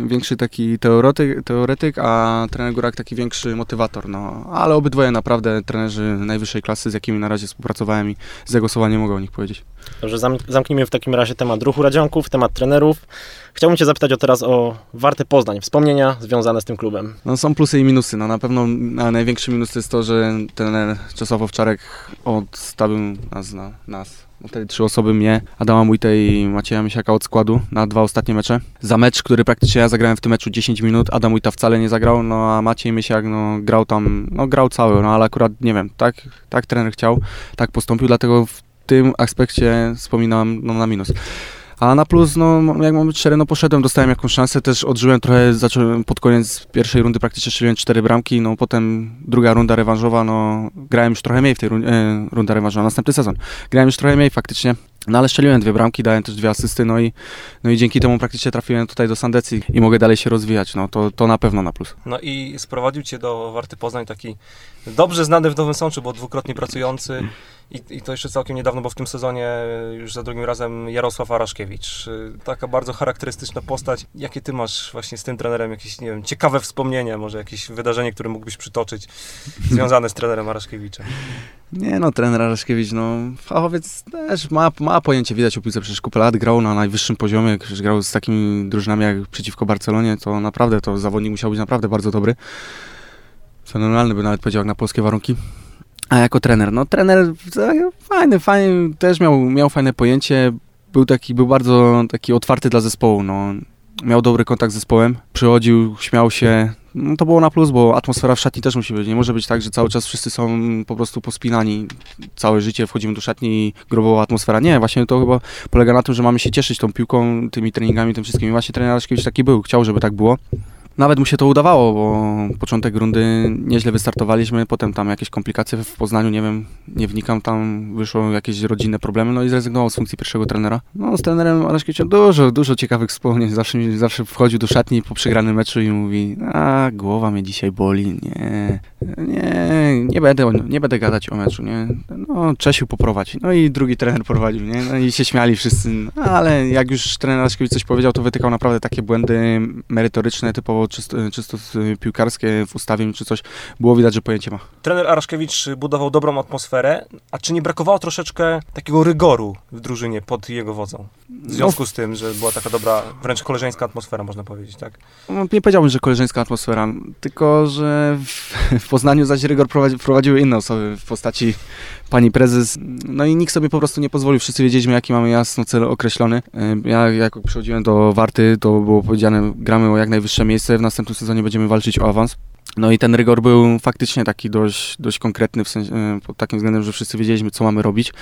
większy taki teoretyk, teoretyk, a trener Górak taki większy motywator, no. Ale obydwoje naprawdę trenerzy najwyższej klasy, z jakimi na razie współpracowałem i z nie mogę o nich powiedzieć. Dobrze, zamknijmy w takim razie temat ruchu Radzionków, temat trenerów. Chciałbym Cię zapytać o teraz o Warte Poznań, wspomnienia związane z tym klubem. No są plusy i minusy. No na pewno największy minus jest to, że trener Czesław Owczarek odstawił nas, na, nas wtedy trzy osoby mnie, Adama Mujte i Macieja Mysiaka od składu na dwa ostatnie mecze. Za mecz, który praktycznie ja zagrałem w tym meczu 10 minut, Adam Mujta wcale nie zagrał, no a Maciej Mysiak no, grał tam, no grał cały, no ale akurat nie wiem, tak, tak trener chciał, tak postąpił, dlatego w tym aspekcie wspominam no, na minus. A na plus, no jak mam być szczery, no poszedłem, dostałem jakąś szansę, też odżyłem trochę, zacząłem pod koniec pierwszej rundy praktycznie strzeliłem cztery bramki, no potem druga runda rewanżowa, no grałem już trochę mniej w tej rundzie, e, runda rewanżowa, następny sezon. Grałem już trochę mniej faktycznie, no ale strzeliłem dwie bramki, dałem też dwie asysty, no i, no i dzięki temu praktycznie trafiłem tutaj do Sandecji i mogę dalej się rozwijać, no to, to na pewno na plus. No i sprowadził cię do Warty Poznań taki dobrze znany w Nowym Sączu, bo dwukrotnie pracujący i, i to jeszcze całkiem niedawno, bo w tym sezonie już za drugim razem Jarosław Araszkiewicz. Taka bardzo charakterystyczna postać. Jakie ty masz właśnie z tym trenerem jakieś, nie wiem, ciekawe wspomnienia, może jakieś wydarzenie, które mógłbyś przytoczyć związane z trenerem Araszkiewiczem? Nie no, trener Araszkiewicz, no fachowiec też ma, ma pojęcie, widać o piłce, przecież kupę lat grał na najwyższym poziomie, przecież grał z takimi drużynami jak przeciwko Barcelonie, to naprawdę, to zawodnik musiał być naprawdę bardzo dobry. Fenomenalny by nawet powiedział jak na polskie warunki. A jako trener, no trener fajny, fajny, też miał, miał fajne pojęcie, był taki, był bardzo taki otwarty dla zespołu, no. Miał dobry kontakt z zespołem, przychodził, śmiał się, no to było na plus, bo atmosfera w szatni też musi być. Nie może być tak, że cały czas wszyscy są po prostu pospinani. Całe życie wchodzimy do szatni i grobowa atmosfera. Nie, właśnie to chyba polega na tym, że mamy się cieszyć tą piłką, tymi treningami, tym wszystkim. I właśnie trener Raszkiewicz taki był, chciał, żeby tak było. Nawet mu się to udawało, bo początek rundy nieźle wystartowaliśmy, potem tam jakieś komplikacje w Poznaniu, nie wiem, nie wnikam, tam wyszło jakieś rodzinne problemy, no i zrezygnował z funkcji pierwszego trenera. No z trenerem Araszkiewiciem dużo, dużo ciekawych wspomnień, zawsze, zawsze wchodził do szatni po przegranym meczu i mówi, a głowa mnie dzisiaj boli, nie, nie, nie będę, nie będę gadać o meczu, nie, no Czesiu poprowadzi. No i drugi trener prowadził, nie, no i się śmiali wszyscy, no, ale jak już trener Araszkiewicz coś powiedział, to wytykał naprawdę takie błędy merytoryczne, typowo czysto, czysto piłkarskie w ustawieniu czy coś, było widać, że pojęcie ma. Trener Araszkiewicz budował dobrą atmosferę, a czy nie brakowało troszeczkę takiego rygoru w drużynie pod jego wodzą? W związku z tym, że była taka dobra, wręcz koleżeńska atmosfera, można powiedzieć, tak? No, nie powiedziałbym, że koleżeńska atmosfera, tylko, że w, w Poznaniu zaś rygor prowadzi, prowadziły inne osoby w postaci pani prezes. No i nikt sobie po prostu nie pozwolił. Wszyscy wiedzieliśmy, jaki mamy jasno cel określony. Ja jak przychodziłem do Warty, to było powiedziane, gramy o jak najwyższe miejsce, w następnym sezonie będziemy walczyć o awans. No i ten rygor był faktycznie taki dość, dość konkretny, w sensie, e, pod takim względem, że wszyscy wiedzieliśmy, co mamy robić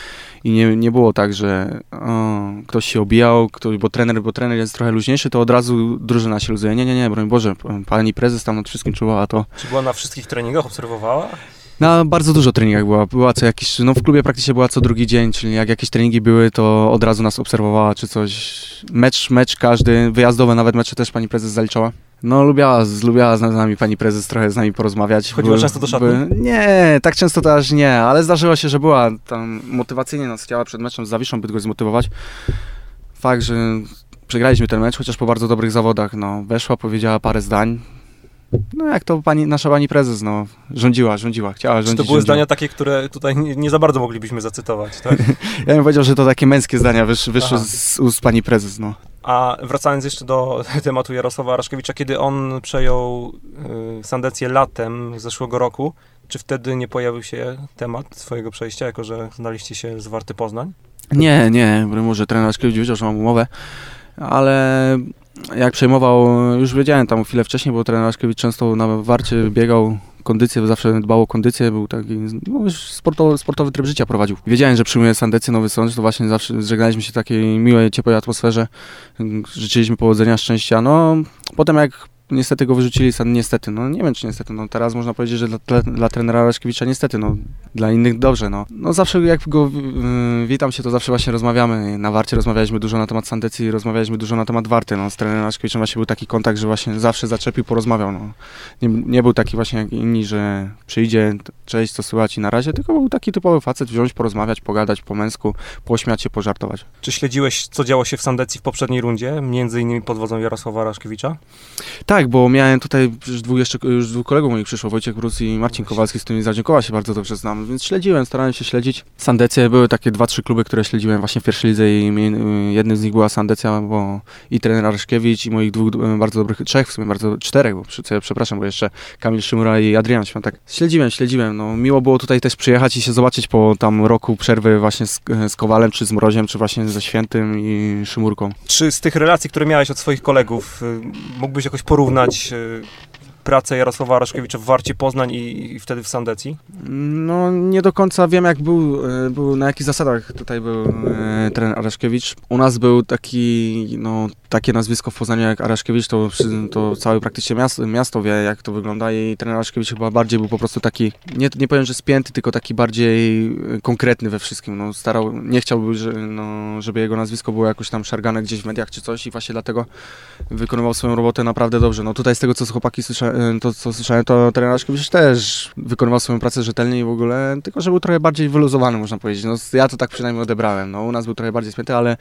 i nie, nie było tak, że o, ktoś się obijał, ktoś, bo, trener, bo trener jest trochę luźniejszy, to od razu drużyna się luzuje. Nie, nie, nie, broń Boże, pani prezes tam nad wszystkim czuwała to. Czy była na wszystkich treningach, obserwowała? Na bardzo dużo treningach była. Była co jakiś, no w klubie praktycznie była co drugi dzień, czyli jak jakieś treningi były, to od razu nas obserwowała, czy coś. Mecz, mecz każdy, wyjazdowe nawet mecze też pani prezes zaliczała. No lubiała, lubiała z nami pani prezes trochę z nami porozmawiać. Chodziła by, często do szatni? By, nie, tak często to aż nie, ale zdarzyło się, że była tam motywacyjnie nas chciała przed meczem z Zawiszą Bydgoszcz zmotywować. Fakt, że przegraliśmy ten mecz, chociaż po bardzo dobrych zawodach, no weszła, powiedziała parę zdań, no jak to pani, nasza pani prezes, no, rządziła, rządziła, chciała rządzić. Czy to były rządziła. zdania takie, które tutaj nie, nie, za bardzo moglibyśmy zacytować, tak? ja bym powiedział, że to takie męskie zdania wysz, wyszły z ust pani prezes, no. A wracając jeszcze do tematu Jarosława Araszkiewicza, kiedy on przejął y, Sandecję latem zeszłego roku, czy wtedy nie pojawił się temat swojego przejścia, jako że znaliście się z Warty Poznań? Nie, nie, może trener Araszkiewicz wiedział, że mam umowę, ale jak przejmował, już wiedziałem tam chwilę wcześniej, bo trener Aszkiewicz często na warcie biegał, kondycję, zawsze dbał o kondycję, był taki, no już sportowy, sportowy tryb życia prowadził. Wiedziałem, że przyjmuje Sandecję Nowy Sącz, to właśnie zawsze żegnaliśmy się w takiej miłej, ciepłej atmosferze, życzyliśmy powodzenia, szczęścia. No, potem jak niestety go wyrzucili, niestety, no nie wiem czy niestety, no teraz można powiedzieć, że dla, dla trenera Leszkiewicza niestety, no dla innych dobrze, no. No zawsze jak go y, witam się, to zawsze właśnie rozmawiamy, na Warcie rozmawialiśmy dużo na temat Sandecji, rozmawialiśmy dużo na temat Warty, no z trenerem Leszkiewiczem właśnie był taki kontakt, że właśnie zawsze zaczepił, porozmawiał, no. Nie, nie był taki właśnie jak inni, że przyjdzie, cześć, co słychać i na razie, tylko był taki typowy facet, wziąć, porozmawiać, pogadać po męsku, pośmiać się, pożartować. Czy śledziłeś, co działo się w Sandecji w poprzedniej rundzie, między innymi pod wodzą Jarosława Raszkiewicza? Tak, bo miałem tutaj już dwóch, jeszcze, już dwóch kolegów moich przyszło, Wojciech Brus i Marcin Kowalski, z którymi zadziękował się bardzo dobrze znam, więc śledziłem, starałem się śledzić. Sandecję były takie dwa, trzy kluby, które śledziłem właśnie w pierwszej lidze i jednym z nich była Sandecja, bo i trener Areszkiewicz i moich dwóch bardzo dobrych, trzech w sumie, bardzo czterech, bo przepraszam, bo jeszcze Kamil Szymura i Adrian Świątek. Śledziłem, śledziłem, no miło było tutaj też przyjechać i się zobaczyć po tam roku przerwy właśnie z, z Kowalem, czy z Mroziem, czy właśnie ze Świętym i Szymurką. Czy z tych relacji, które miałeś od swoich kolegów, y, mógłbyś jakoś porównać porównać y, pracę Jarosława Araszkiewicza w Warcie Poznań i, i wtedy w Sandecji? No nie do końca wiem jak był, e, był na jakich zasadach tutaj był e, trener Araszkiewicz. U nas był taki, no takie nazwisko w Poznaniu jak Araszkiewicz, to, to całe praktycznie miasto, miasto wie jak to wygląda i trener Araszkiewicz chyba bardziej był po prostu taki, nie, nie powiem, że spięty, tylko taki bardziej e, konkretny we wszystkim. No, starał, nie chciałby, że, no, żeby jego nazwisko było jakoś tam szargane gdzieś w mediach czy coś i właśnie dlatego wykonywał swoją robotę naprawdę dobrze. No tutaj z tego co chłopaki słysza, to, co słyszałem, to trener też wykonywał swoją pracę rzetelnie i w ogóle, tylko że był trochę bardziej wyluzowany można powiedzieć. No, ja to tak przynajmniej odebrałem. No, u nas był trochę bardziej spięty, ale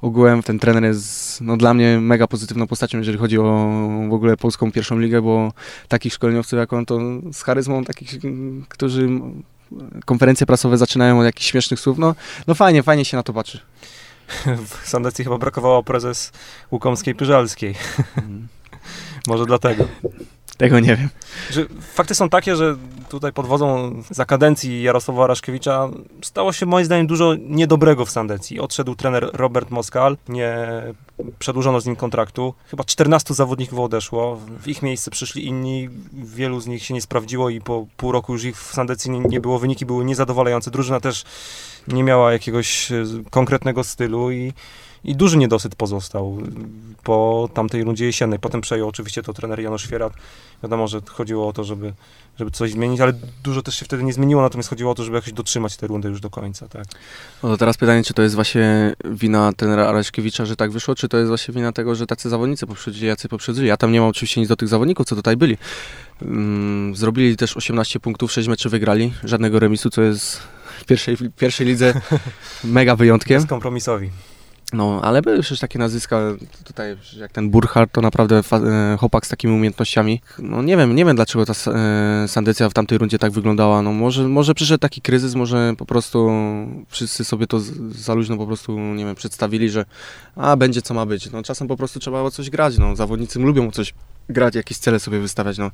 ogółem ten trener jest no, dla mnie mega pozytywną postacią, jeżeli chodzi o w ogóle polską pierwszą ligę, bo takich szkoleniowców jak on to z charyzmą takich, którzy konferencje prasowe zaczynają od jakichś śmiesznych słów, no, no fajnie, fajnie się na to patrzy. W Sandecji chyba brakowało prezes Łukomskiej-Pyżalskiej. Może dlatego. Tego nie wiem. Że fakty są takie, że tutaj pod wodzą za kadencji Jarosława Araszkiewicza stało się moim zdaniem dużo niedobrego w Sandecji. Odszedł trener Robert Moskal, nie przedłużono z nim kontraktu. Chyba 14 zawodników odeszło, w ich miejsce przyszli inni, wielu z nich się nie sprawdziło i po pół roku już ich w Sandecji nie, nie było, wyniki były niezadowalające. Drużyna też nie miała jakiegoś e, konkretnego stylu i i duży niedosyt pozostał po tamtej rundzie jesiennej. Potem przejął oczywiście to trener Janusz Świerat. Wiadomo, że chodziło o to, żeby, żeby coś zmienić, ale dużo też się wtedy nie zmieniło, natomiast chodziło o to, żeby jakoś dotrzymać tę rundę już do końca, tak. No to teraz pytanie, czy to jest właśnie wina trenera Araśkiewicza, że tak wyszło, czy to jest właśnie wina tego, że tacy zawodnicy poprzedzili, jacy poprzedzili. Ja tam nie mam oczywiście nic do tych zawodników, co tutaj byli. Mm, zrobili też 18 punktów, 6 meczów wygrali, żadnego remisu, co jest w pierwszej, w pierwszej lidze mega wyjątkiem. Jest kompromisowi. No, ale były przecież takie nazwiska tutaj, jak ten Burchard, to naprawdę e, chłopak z takimi umiejętnościami. No nie wiem, nie wiem dlaczego ta e, Sandecja w tamtej rundzie tak wyglądała. No może, może przyszedł taki kryzys, może po prostu wszyscy sobie to za luźno po prostu, nie wiem, przedstawili, że a, będzie co ma być. No czasem po prostu trzeba o coś grać, no zawodnicy lubią coś grać, jakieś cele sobie wystawiać, no.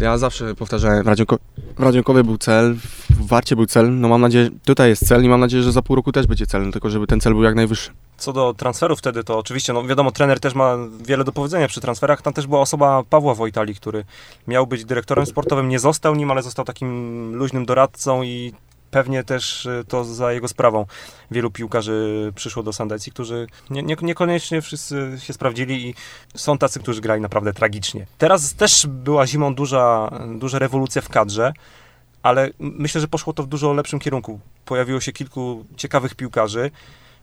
Ja zawsze powtarzałem, w, Radzionko w był cel, w Warcie był cel, no mam nadzieję, tutaj jest cel i mam nadzieję, że za pół roku też będzie cel, tylko żeby ten cel był jak najwyższy. Co do transferów wtedy, to oczywiście, no wiadomo, trener też ma wiele do powiedzenia przy transferach. Tam też była osoba Pawła Wojtali, który miał być dyrektorem sportowym, nie został nim, ale został takim luźnym doradcą i pewnie też y, to za jego sprawą wielu piłkarzy przyszło do Sandecji, którzy nie, nie, niekoniecznie wszyscy się sprawdzili i są tacy, którzy grali naprawdę tragicznie. Teraz też była zimą duża, duża rewolucja w kadrze, ale myślę, że poszło to w dużo lepszym kierunku. Pojawiło się kilku ciekawych piłkarzy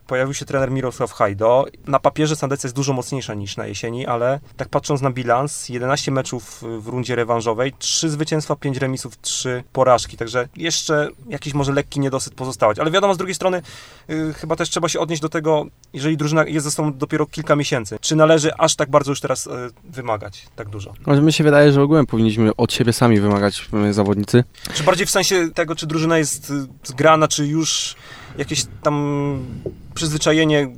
pojawił się trener Mirosław Hajdo. Na papierze Sandecja jest dużo mocniejsza niż na jesieni, ale tak patrząc na bilans, 11 meczów w rundzie rewanżowej, 3 zwycięstwa, 5 remisów, 3 porażki, także jeszcze jakiś może lekki niedosyt pozostawać. Ale wiadomo, z drugiej strony yy, chyba też trzeba się odnieść do tego, jeżeli drużyna jest ze sobą dopiero kilka miesięcy, czy należy aż tak bardzo już teraz yy, wymagać tak dużo? No, mi się wydaje, że ogółem powinniśmy od siebie sami wymagać yy, zawodnicy. Czy bardziej w sensie tego, czy drużyna jest y, zgrana, czy już jakieś tam przyzwyczajenie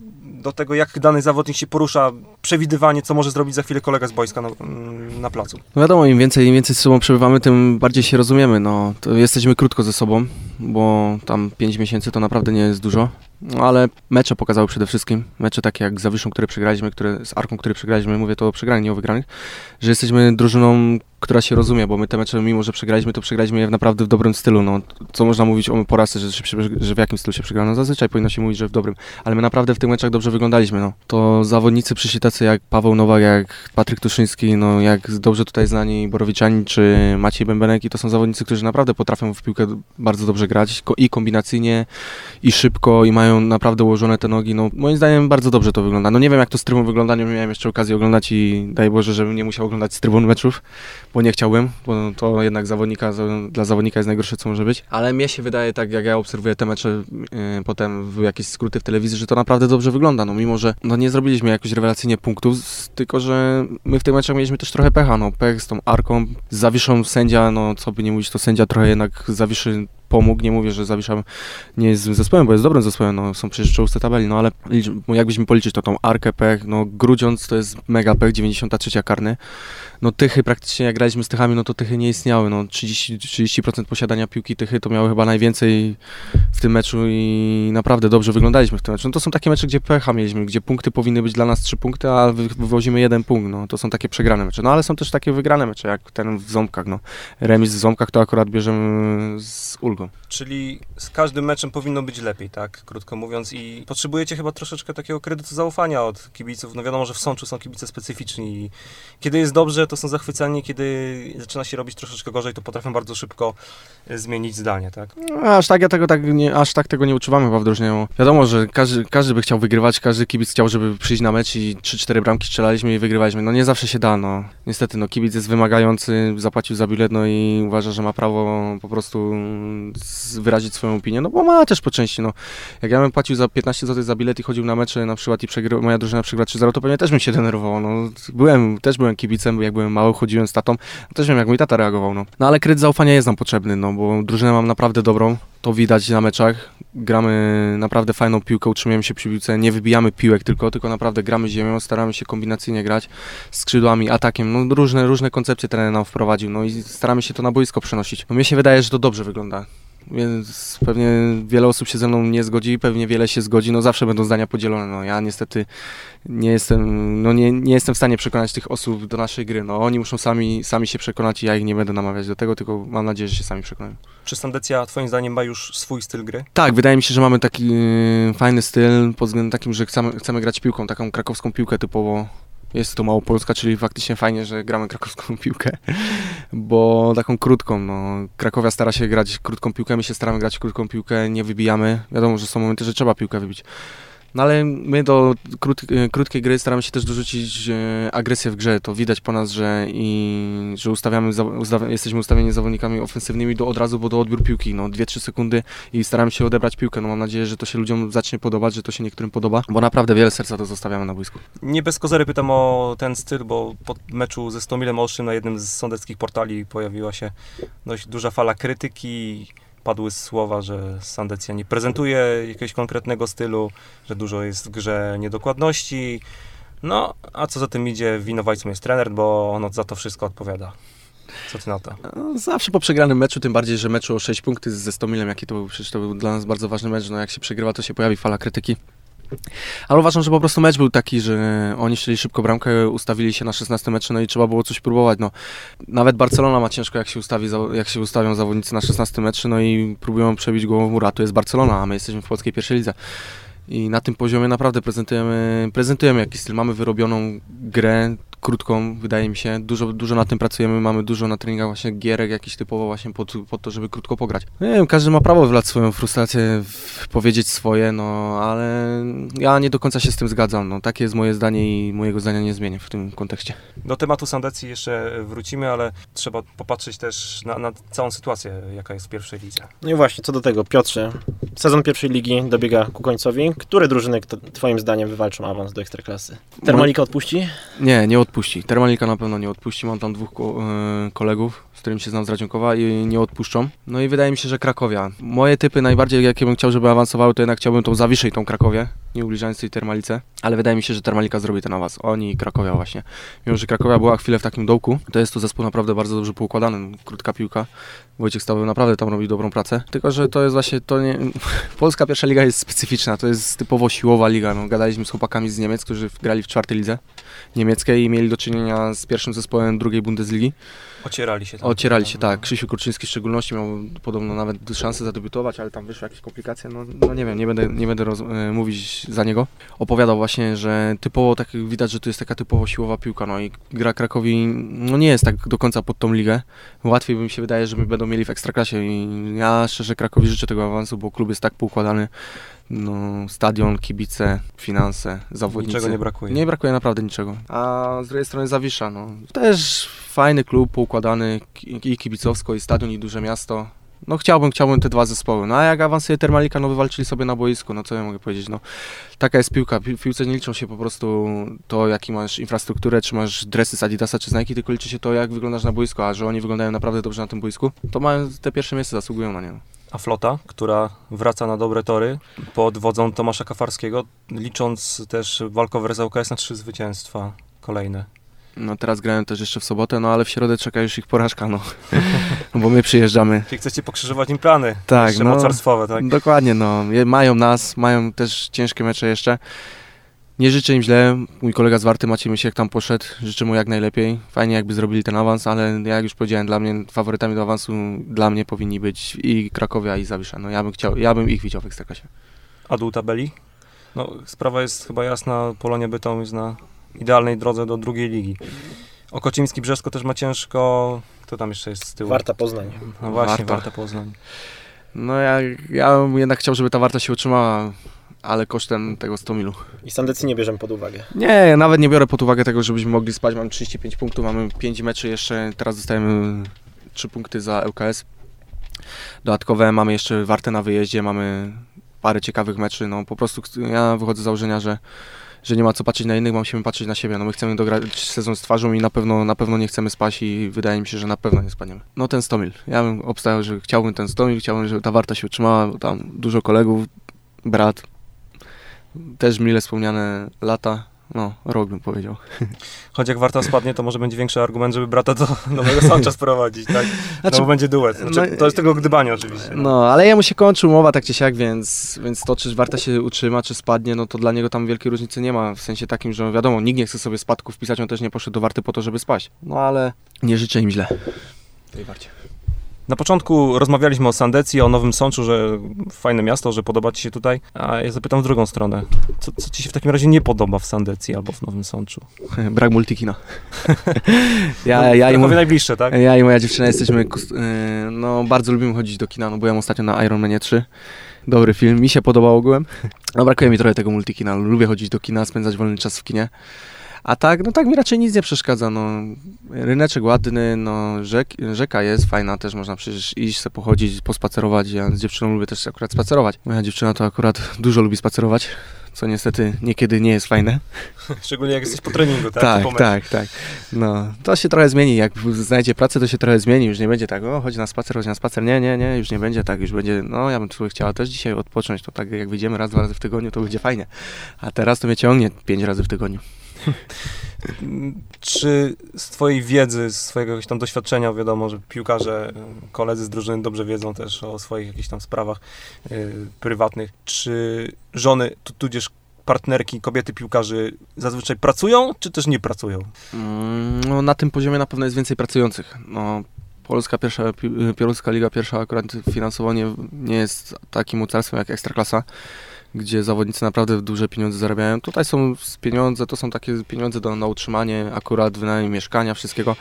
do tego, jak dany zawodnik się porusza, przewidywanie, co może zrobić za chwilę kolega z boiska na, na placu. No wiadomo, im więcej, im więcej z sobą przebywamy, tym bardziej się rozumiemy. No, jesteśmy krótko ze sobą, bo tam 5 miesięcy to naprawdę nie jest dużo. No ale mecze pokazały przede wszystkim, mecze takie jak z Zawiszą, które przegraliśmy, które, z Arką, które przegraliśmy, mówię to o przegranych, nie o wygranych, że jesteśmy drużyną, która się rozumie, bo my te mecze, mimo że przegraliśmy, to przegraliśmy je naprawdę w dobrym stylu. No, co można mówić o porażce, że, że w jakim stylu się przegrano? No, zazwyczaj powinno się mówić, że w dobrym, ale my naprawdę w tych meczach dobrze wyglądaliśmy. No. To zawodnicy przyszli tacy jak Paweł Nowak, jak Patryk Tuszyński, no, jak dobrze tutaj znani Borowiczani czy Maciej Bębenek i to są zawodnicy, którzy naprawdę potrafią w piłkę bardzo dobrze grać i kombinacyjnie, i szybko, i mają naprawdę ułożone te nogi. No, moim zdaniem bardzo dobrze to wygląda. No nie wiem jak to z trybun wygląda, nie miałem jeszcze okazji oglądać i daj Boże, żebym nie musiał oglądać z trybun meczów, bo nie chciałbym, bo to jednak zawodnika, dla zawodnika jest najgorsze co może być. Ale mnie się wydaje tak, jak ja obserwuję te mecze yy, potem w jakieś skróty w telewizji, że to naprawdę dobrze wygląda. No mimo, że no, nie zrobiliśmy jakoś rewelacyjnie punktów, tylko że my w tych meczach mieliśmy też trochę pecha, no pech z tą arką, z zawiszą sędzia, no co by nie mówić, to sędzia trochę jednak zawiszy pomógł. Nie mówię, że Zawisza nie jest złym zespołem, bo jest dobrym zespołem, no, są przecież czołówce tabeli, no ale jakbyśmy policzyć to tą Arkę pech, no Grudziądz to jest mega pech, 93 karny. No Tychy praktycznie, jak graliśmy z Tychami, no to Tychy nie istniały, no 30%, 30% posiadania piłki Tychy to miały chyba najwięcej w tym meczu i naprawdę dobrze wyglądaliśmy w tym meczu. No to są takie mecze, gdzie pecha mieliśmy, gdzie punkty powinny być dla nas 3 punkty, a wy- wywozimy jeden punkt, no to są takie przegrane mecze. No ale są też takie wygrane mecze, jak ten w Ząbkach, no. Remis w Ząbkach to akurat bierzemy z ulgą. Czyli z każdym meczem powinno być lepiej, tak? Krótko mówiąc. I potrzebujecie chyba troszeczkę takiego kredytu zaufania od kibiców. No wiadomo, że w Sączu są kibice specyficzni i kiedy jest dobrze, to są zachwycani, kiedy zaczyna się robić troszeczkę gorzej, to potrafią bardzo szybko e, zmienić zdanie, tak? No, aż tak ja tego tak nie, aż tak tego nie uczuwamy chyba w drużynie. Wiadomo, że każdy, każdy by chciał wygrywać, każdy kibic chciał, żeby przyjść na mecz i 3-4 bramki strzelaliśmy i wygrywaliśmy. No nie zawsze się da, no. Niestety, no kibic jest wymagający, zapłacił za bilet, no i uważa, że ma prawo po prostu wyrazić swoją opinię, no bo ma też po części, no. Jak ja bym płacił za 15 zł za bilet i chodził na mecze na przykład i moja drużyna przegrała 3-0, to pewnie też bym się denerwował, no. Byłem, też byłem kibicem, jak byłem mały, chodziłem z tatą, no też wiem, jak mój tata reagował, no. No ale kredyt zaufania jest nam potrzebny, no bo drużynę mam naprawdę dobrą, to widać na meczach. Gramy naprawdę fajną piłkę, utrzymujemy się przy piłce, nie wybijamy piłek tylko, tylko naprawdę gramy ziemią, staramy się kombinacyjnie grać skrzydłami, atakiem, no różne, różne koncepcje trener nam wprowadził, no i staramy się to na boisko przenosić. No mnie się wydaje, że to dobrze wygląda. Więc pewnie wiele osób się ze mną nie zgodzi, pewnie wiele się zgodzi, no zawsze będą zdania podzielone. No ja niestety nie jestem, no nie, nie jestem w stanie przekonać tych osób do naszej gry. No oni muszą sami, sami się przekonać i ja ich nie będę namawiać do tego, tylko mam nadzieję, że się sami przekonają. Czy Sandecja, twoim zdaniem, ma już swój styl gry? Tak, wydaje mi się, że mamy taki e, fajny styl pod względem takim, że chcemy, chcemy grać piłką, taką krakowską piłkę typowo. Jest to Małopolska, czyli faktycznie fajnie, że gramy krakowską piłkę, bo taką krótką, no. Krakowia stara się grać krótką piłkę, my się staramy grać krótką piłkę, nie wybijamy. Wiadomo, że są momenty, że trzeba piłkę wybić. No ale my do krót, e, krótkiej gry staramy się też dorzucić e, agresję w grze. To widać po nas, że, i, że ustawiamy, ustawi, jesteśmy ustawieni zawodnikami ofensywnymi do od razu, bo do odbiór piłki, no 2-3 sekundy i staramy się odebrać piłkę. No mam nadzieję, że to się ludziom zacznie podobać, że to się niektórym podoba, bo naprawdę wiele serca to zostawiamy na boisku. Nie bez kozery pytam o ten styl, bo po meczu ze Stomilem Olsztym na jednym z sądeckich portali pojawiła się dość duża fala krytyki. Padły słowa, że Sandecja nie prezentuje jakiegoś konkretnego stylu, że dużo jest w grze niedokładności. No, a co za tym idzie, winowajcą jest trener, bo on za to wszystko odpowiada. Co ty na to? No, Zawsze po przegranym meczu, tym bardziej, że meczu o 6 punktów ze Stomilem, jaki to był, przecież to był dla nas bardzo ważny mecz, no jak się przegrywa, to się pojawi fala krytyki. Ale uważam, że po prostu mecz był taki, że oni chcieli szybko bramkę, ustawili się na 16 meczu, no i trzeba było coś próbować, no. Nawet Barcelona ma ciężko, jak się, ustawi, jak się ustawią zawodnicy na 16 meczu, no i próbują przebić głową mura. Tu jest Barcelona, a my jesteśmy w polskiej pierwszej lidze. I na tym poziomie naprawdę prezentujemy, prezentujemy jakiś styl. Mamy wyrobioną grę, krótką, wydaje mi się. Dużo, dużo na tym pracujemy, mamy dużo na treningach właśnie gierek jakiś typowo właśnie pod, pod to, żeby krótko pograć. No nie wiem, każdy ma prawo wylać swoją frustrację, powiedzieć swoje, no ale ja nie do końca się z tym zgadzam. No, takie jest moje zdanie i mojego zdania nie zmienię w tym kontekście. Do tematu Sandecji jeszcze wrócimy, ale trzeba popatrzeć też na, na całą sytuację, jaka jest w pierwszej lidze. No i właśnie, co do tego, Piotrze, sezon pierwszej ligi dobiega ku końcowi. Które drużyny, twoim zdaniem, wywalczą awans do Ekstraklasy? Termalika odpuści? Nie, nie odpuści. Termalika na pewno nie odpuści. Mam tam dwóch e, kolegów, z którymi się znam z Radzionkowa i nie odpuszczą. No i wydaje mi się, że Krakowia. Moje typy najbardziej, jakie bym chciał, żeby awansowały, to jednak chciałbym tą Zawiszę i tą Krakowię, nie ubliżając tej Termalice. Ale wydaje mi się, że Termalika zrobi ten awans. Oni i Krakowia właśnie. Mimo, że Krakowia była chwilę w takim dołku, to jest to zespół naprawdę bardzo dobrze poukładany. Krótka piłka. Wojciech Stawy naprawdę tam robi dobrą pracę. Tylko, że to jest właśnie, to nie... Polska pierwsza liga jest specyficzna. To jest typowo siłowa liga. No, gadaliśmy z chłopakami z Niemiec, którzy grali w czwartej lidze niemieckiej i mieli do czynienia z pierwszym zespołem drugiej Bundesligi. Ocierali się tam. Ocierali się, tak. Krzysiu Kurczyński w szczególności miał podobno nawet szansę zadebiutować, ale tam wyszły jakieś komplikacje. No, no nie wiem, nie będę, nie będę roz, e, mówić za niego. Opowiadał właśnie, że typowo tak widać, że to jest taka typowo siłowa piłka. No i gra Krakowi no nie jest tak do końca pod tą ligę. Łatwiej mi się wydaje, żeby będą mieli w ekstraklasie i ja szczerze Krakowi życzę tego awansu, bo klub jest tak poukładany. No, stadion, kibice, finanse, zawodnicy. Niczego nie brakuje. Nie brakuje naprawdę niczego. A z drugiej strony Zawisza, no. Też fajny klub, poukładany i kibicowsko, i stadion, i duże miasto. No chciałbym, chciałbym te dwa zespoły. No a jak awansuje Termalika, no wywalczyli sobie na boisku, no co ja mogę powiedzieć, no. Taka jest piłka. Pi- W piłce nie liczą się po prostu to, jaki masz infrastrukturę, czy masz dresy z Adidasa, czy z Nike, tylko liczy się to, jak wyglądasz na boisku, a że oni wyglądają naprawdę dobrze na tym boisku, to mają te pierwsze miejsce, zasługują na nie. no. A flota, która wraca na dobre tory pod wodzą Tomasza Kafarskiego, licząc też walkowe z ŁKS na trzy zwycięstwa kolejne. No teraz grają też jeszcze w sobotę, no ale w środę czeka już ich porażka, no. bo my przyjeżdżamy. Czyli chcecie pokrzyżować im plany. Tak, jeszcze no. mocarstwowe, tak? Dokładnie, no. Mają nas, mają też ciężkie mecze jeszcze. Nie życzę im źle. Mój kolega z Warty, Maciej Mysiek, tam poszedł. Życzę mu jak najlepiej. Fajnie jakby zrobili ten awans, ale jak już powiedziałem, dla mnie faworytami do awansu dla mnie powinni być i Krakowia i Zawisza. No ja bym chciał, ja bym ich widział w Ekstraklasie. A dół tabeli? No, sprawa jest chyba jasna. Polonia Bytom jest na idealnej drodze do drugiej ligi. Okocimski Brzesko też ma ciężko. Kto tam jeszcze jest z tyłu? Warta Poznań. No właśnie, Warta. Warta Poznań. No ja, ja bym jednak chciał, żeby ta warta się utrzymała, ale kosztem tego 100 milu. I Sandecji nie bierzemy pod uwagę. Nie, ja nawet nie biorę pod uwagę tego, żebyśmy mogli spać. Mamy 35 punktów, mamy 5 meczy jeszcze, teraz dostajemy 3 punkty za ŁKS. Dodatkowe mamy jeszcze Wartę na wyjeździe, mamy parę ciekawych meczy. No po prostu ja wychodzę z założenia, że, że nie ma co patrzeć na innych, musimy patrzeć na siebie. No my chcemy dograć sezon z twarzą i na pewno, na pewno nie chcemy spać i wydaje mi się, że na pewno nie spadniemy. No ten 100 mil. Ja bym obstawiał, że chciałbym ten 100 mil, chciałbym, żeby ta Warta się utrzymała, bo tam dużo kolegów, brat, też mile wspomniane lata, no rok bym powiedział. Choć jak Warta spadnie, to może będzie większy argument, żeby brata do nowego sącza sprowadzić, tak? Znaczy- no bo będzie duet. Znaczy, no- to jest tego gdybanie oczywiście. No, ale jemu się kończy umowa tak czy siak, więc, więc to, czy Warta się utrzyma, czy spadnie, no to dla niego tam wielkiej różnicy nie ma. W sensie takim, że wiadomo, nikt nie chce sobie spadku wpisać, on też nie poszedł do Warty po to, żeby spaść. No ale nie życzę im źle. Tej Warcie. Na początku rozmawialiśmy o Sandecji, o Nowym Sączu, że fajne miasto, że podoba Ci się tutaj, a ja zapytam w drugą stronę. Co, co Ci się w takim razie nie podoba w Sandecji albo w Nowym Sączu? Brak multikina. No, ja, ja, i mój, najbliższe, tak? ja i moja dziewczyna jesteśmy, yy, no bardzo lubimy chodzić do kina, no byłem ostatnio na Iron Manie 3. Dobry film, mi się podobał ogółem. No brakuje mi trochę tego multikina, lubię chodzić do kina, spędzać wolny czas w kinie. A tak, no tak mi raczej nic nie przeszkadza, no. Ryneczek ładny, no rzek, rzeka jest fajna, też można przecież iść, sobie pochodzić, pospacerować. Ja z dziewczyną lubię też akurat spacerować. Moja dziewczyna to akurat dużo lubi spacerować, co niestety niekiedy nie jest fajne. Szczególnie jak jesteś po treningu, tak? Tak, tak, tak. No, to się trochę zmieni. Jak znajdzie pracę, to się trochę zmieni. Już nie będzie tak, o, chodź na spacer, chodź na spacer. Nie, nie, nie, już nie będzie tak. Już będzie, no, ja bym tu chciała też dzisiaj odpocząć. To tak, jak wyjdziemy raz, dwa razy w tygodniu, to będzie fajnie. A teraz to mnie ciągnie pięć razy w tygodniu. Czy z Twojej wiedzy, z Twojego jakiegoś tam doświadczenia, wiadomo, że piłkarze, koledzy z drużyny dobrze wiedzą też o swoich jakichś tam sprawach y, prywatnych, czy żony, tu, tudzież partnerki, kobiety piłkarzy zazwyczaj pracują, czy też nie pracują? Mm, No, na tym poziomie na pewno jest więcej pracujących. No, Polska pierwsza, pi- Polska Liga Pierwsza akurat finansowo nie, nie jest takim mocarstwem jak Ekstraklasa, gdzie zawodnicy naprawdę duże pieniądze zarabiają. Tutaj są pieniądze, to są takie pieniądze do, na utrzymanie, akurat wynajem mieszkania, wszystkiego.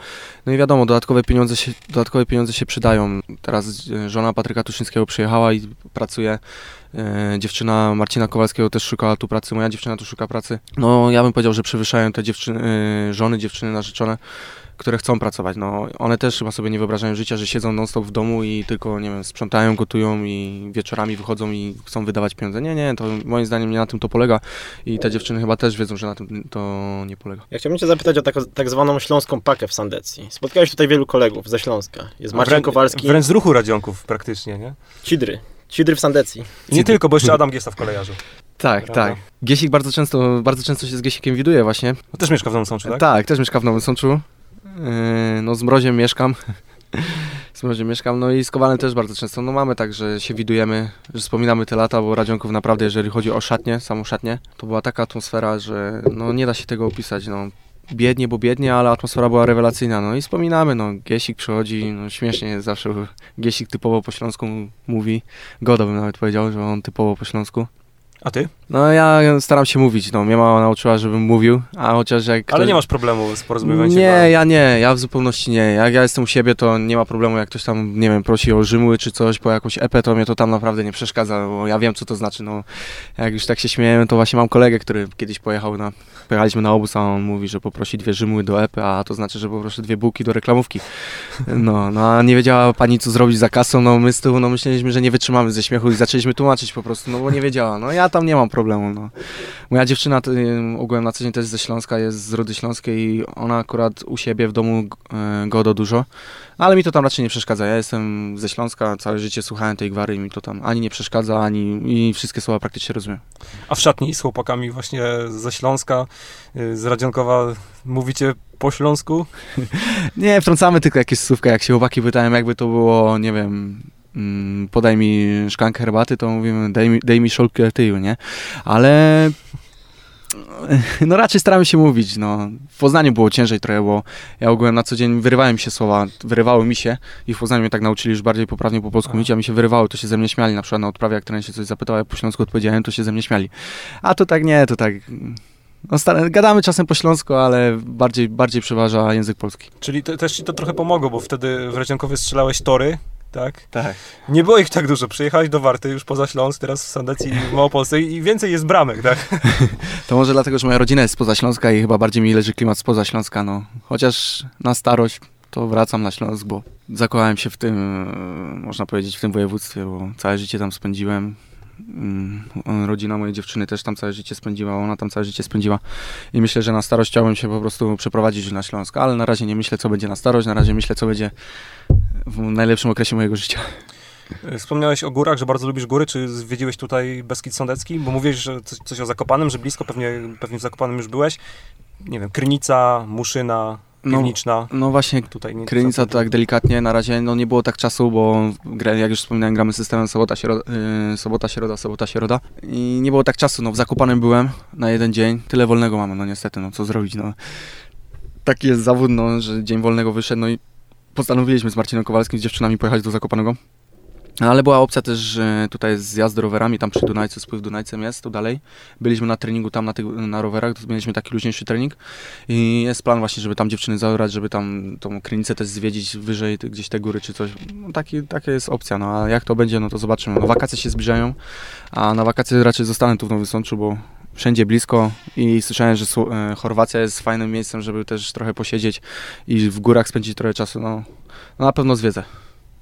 No i wiadomo, dodatkowe pieniądze się, dodatkowe pieniądze się przydają. Teraz e, żona Patryka Tuszyńskiego przyjechała i pracuje. E, dziewczyna Marcina Kowalskiego też szukała tu pracy, moja dziewczyna tu szuka pracy. No ja bym powiedział, że przewyższają te dziewczyny, e, żony, dziewczyny narzeczone, które chcą pracować. No one też chyba sobie nie wyobrażają życia, że siedzą non stop w domu i tylko, nie wiem, sprzątają, gotują i wieczorami wychodzą i chcą wydawać pieniądze. Nie, nie, to moim zdaniem nie na tym to polega i te dziewczyny chyba też wiedzą, że na tym to nie polega. Ja chciałbym Cię zapytać o tak, tak zwaną śląską pakę w Sandecji. Spotkałeś tutaj wielu kolegów ze Śląska. Jest Marcin Wrę- Kowalski, Wręcz z ruchu radzionków praktycznie, nie? Cidry. Cidry w Sandecji. I nie tylko, bo jeszcze Adam Giesta w kolejarzu. Tak, Prawda? tak. Giesik bardzo często, bardzo często się z Giesikiem widuje właśnie. On też mieszka w Nowym Sączu, tak? Tak, też mieszka w Nowym Sączu. Yy, No z Mroziem mieszkam. Z Mroziem mieszkam, no i z Kowalem też bardzo często. No mamy tak, że się widujemy, że wspominamy te lata, bo Radzionków naprawdę, jeżeli chodzi o szatnię, samą szatnię, to była taka atmosfera, że no nie da się tego opisać, no. Biednie, bo biednie, ale atmosfera była rewelacyjna, no i wspominamy, no Giesik przychodzi, no śmiesznie zawsze, Giesik typowo po śląsku mówi, Godo bym nawet powiedział, że on typowo po śląsku. A ty? No ja staram się mówić, no mnie mama nauczyła, żebym mówił, a chociaż jak... Ale ktoś- nie masz problemu z porozumiewaniem się. nie, ja nie, ja w zupełności nie. Jak ja jestem u siebie, to nie ma problemu, jak ktoś tam, nie wiem, prosi o Rzymły czy coś, po jakąś epę, to mnie to tam naprawdę nie przeszkadza, bo ja wiem, co to znaczy, no. Jak już tak się śmieję, to właśnie mam kolegę, który kiedyś pojechał na, pojechaliśmy na obóz, a on mówi, że poprosi dwie Rzymły do epy, a to znaczy, że poproszę dwie bułki do reklamówki. No, no, a nie wiedziała pani, co zrobić za kasą, no my z tyłu, no myśleliśmy, że nie wytrzymamy ze śmiechu i zaczęliśmy tłumaczyć po prostu, no bo nie wiedziała. No ja tam nie mam problemu. No. Moja dziewczyna y, ogółem na co dzień też ze Śląska, jest z Rody Śląskiej i ona akurat u siebie w domu y, godo dużo, ale mi to tam raczej nie przeszkadza. Ja jestem ze Śląska, całe życie słuchałem tej gwary i mi to tam ani nie przeszkadza, ani i wszystkie słowa praktycznie rozumiem. A w szatni z chłopakami właśnie ze Śląska, y, z Radzionkowa mówicie po śląsku? Nie, wtrącamy tylko jakieś słówka, jak się chłopaki pytają, jakby to było, nie wiem, podaj mi szklankę herbaty, to mówimy daj mi, daj mi szolkę tyju, nie? Ale no raczej staramy się mówić, no. W Poznaniu było ciężej trochę, bo ja ogółem na co dzień wyrywałem się słowa, wyrywały mi się i w Poznaniu mnie tak nauczyli już bardziej poprawnie po polsku mówić, a mi się wyrywały, to się ze mnie śmiali, na przykład na odprawie, jak trener się coś zapytał, ja po śląsku odpowiedziałem, to się ze mnie śmiali. A to tak nie, to tak... No, stale, gadamy czasem po śląsku, ale bardziej, bardziej przeważa język polski. Czyli to, też ci to trochę pomogło, bo wtedy w Radzionkowie strzelałeś tory, tak? Tak. Nie było ich tak dużo. Przyjechałeś do Warty, już poza Śląsk, teraz w Sandecji i w Małopolsce i więcej jest bramek, tak? To może dlatego, że moja rodzina jest spoza Śląska i chyba bardziej mi leży klimat spoza Śląska, no. Chociaż na starość to wracam na Śląsk, bo zakochałem się w tym, e, można powiedzieć, w tym województwie, bo całe życie tam spędziłem. Mm, Rodzina mojej dziewczyny też tam całe życie spędziła, ona tam całe życie spędziła i myślę, że na starość chciałbym się po prostu przeprowadzić na Śląsk, ale na razie nie myślę, co będzie na starość, na razie myślę, co będzie w najlepszym okresie mojego życia. Wspomniałeś o górach, że bardzo lubisz góry. Czy zwiedziłeś tutaj Beskid Sądecki? Bo mówisz, że coś, coś o Zakopanem, że blisko, pewnie, pewnie w Zakopanem już byłeś. Nie wiem, Krynica, Muszyna, Piwniczna. No właśnie, Tutaj nie, Krynica tak delikatnie, na razie no nie było tak czasu, bo gra- jak już wspominałem, gramy systemem sobota, środa, yy, sobota, środa, sobota, środa i nie było tak czasu, no w Zakopanem byłem na jeden dzień, tyle wolnego mamy, no niestety, no co zrobić, no. Taki jest zawód, no, że dzień wolnego wyszedł, no i postanowiliśmy z Marcinem Kowalskim, z dziewczynami pojechać do Zakopanego. Ale była opcja też, że tutaj zjazd rowerami, tam przy Dunajcu, spływ Dunajcem jest, tu dalej. Byliśmy na treningu tam na, tych, na rowerach, mieliśmy taki luźniejszy trening i jest plan właśnie, żeby tam dziewczyny zaorać, żeby tam tą krynicę też zwiedzić wyżej, gdzieś te góry czy coś. No, taki, taka jest opcja, no a jak to będzie, no to zobaczymy. No, wakacje się zbliżają, a na wakacje raczej zostanę tu w Nowym Sączu, bo wszędzie blisko i słyszałem, że e, Chorwacja jest fajnym miejscem, żeby też trochę posiedzieć i w górach spędzić trochę czasu, no, no na pewno zwiedzę,